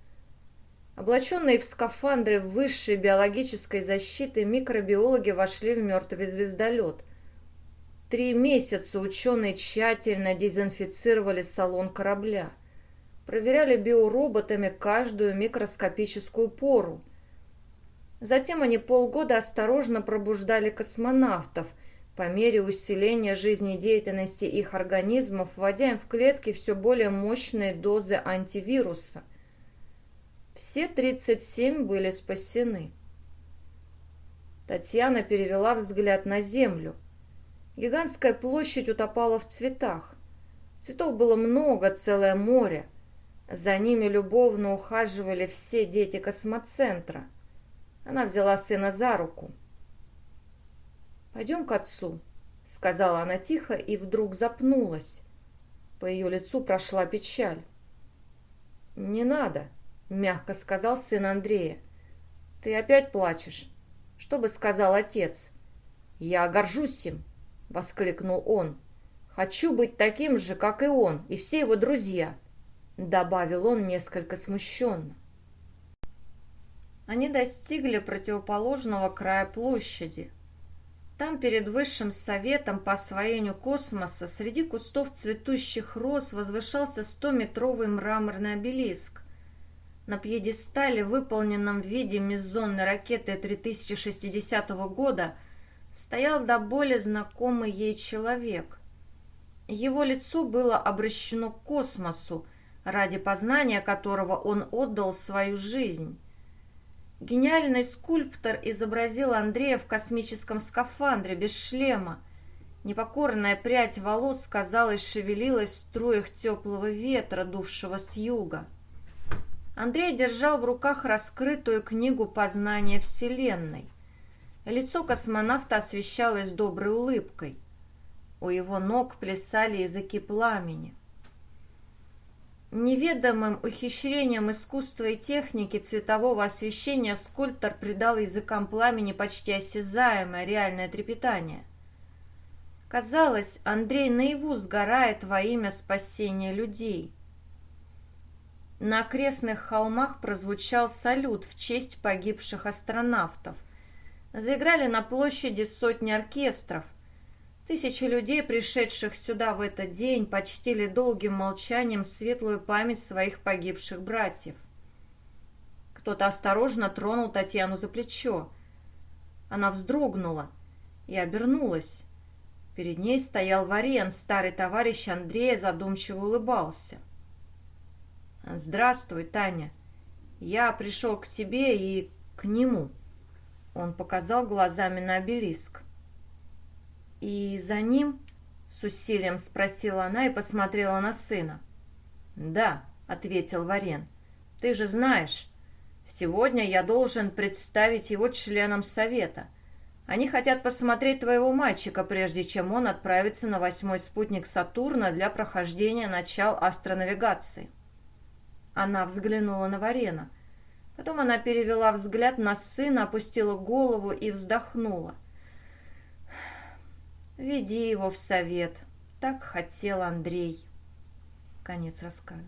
Облаченные в скафандры высшей биологической защиты, микробиологи вошли в мертвый звездолет – Три месяца ученые тщательно дезинфицировали салон корабля, проверяли биороботами каждую микроскопическую пору. Затем они полгода осторожно пробуждали космонавтов по мере усиления жизнедеятельности их организмов, вводя им в клетки все более мощные дозы антивируса. Все 37 были спасены. Татьяна перевела взгляд на Землю – Гигантская площадь утопала в цветах. Цветов было много, целое море. За ними любовно ухаживали все дети космоцентра. Она взяла сына за руку. «Пойдем к отцу», — сказала она тихо и вдруг запнулась. По ее лицу прошла печаль. «Не надо», — мягко сказал сын Андрея. «Ты опять плачешь. Что бы сказал отец?» «Я горжусь им», — воскликнул он. «Хочу быть таким же, как и он, и все его друзья», — добавил он несколько смущенно. Они достигли противоположного края площади. Там перед Высшим Советом по освоению космоса среди кустов цветущих роз возвышался стометровый мраморный обелиск. На пьедестале, выполненном в виде мезонной ракеты 3060 года, стоял до боли знакомый ей человек. Его лицо было обращено к космосу, ради познания которого он отдал свою жизнь. Гениальный скульптор изобразил Андрея в космическом скафандре, без шлема. Непокорная прядь волос, казалось, шевелилась в струях теплого ветра, дувшего с юга. Андрей держал в руках раскрытую книгу познания Вселенной. Лицо космонавта освещалось доброй улыбкой. У его ног плясали языки пламени. Неведомым ухищрением искусства и техники цветового освещения скульптор придал языкам пламени почти осязаемое реальное трепетание. Казалось, Андрей наяву сгорает во имя спасения людей. На окрестных холмах прозвучал салют в честь погибших астронавтов. Заиграли на площади сотни оркестров – Тысячи людей, пришедших сюда в этот день, почтили долгим молчанием светлую память своих погибших братьев. Кто-то осторожно тронул Татьяну за плечо. Она вздрогнула и обернулась. Перед ней стоял Варен, старый товарищ Андрея, задумчиво улыбался. «Здравствуй, Таня. Я пришел к тебе и к нему». Он показал глазами на обелиск. «И за ним?» — с усилием спросила она и посмотрела на сына. «Да», — ответил Варен, — «ты же знаешь, сегодня я должен представить его членам совета. Они хотят посмотреть твоего мальчика, прежде чем он отправится на восьмой спутник Сатурна для прохождения начал астронавигации». Она взглянула на Варена. Потом она перевела взгляд на сына, опустила голову и вздохнула. — Веди его в совет. Так хотел Андрей. Конец рассказа.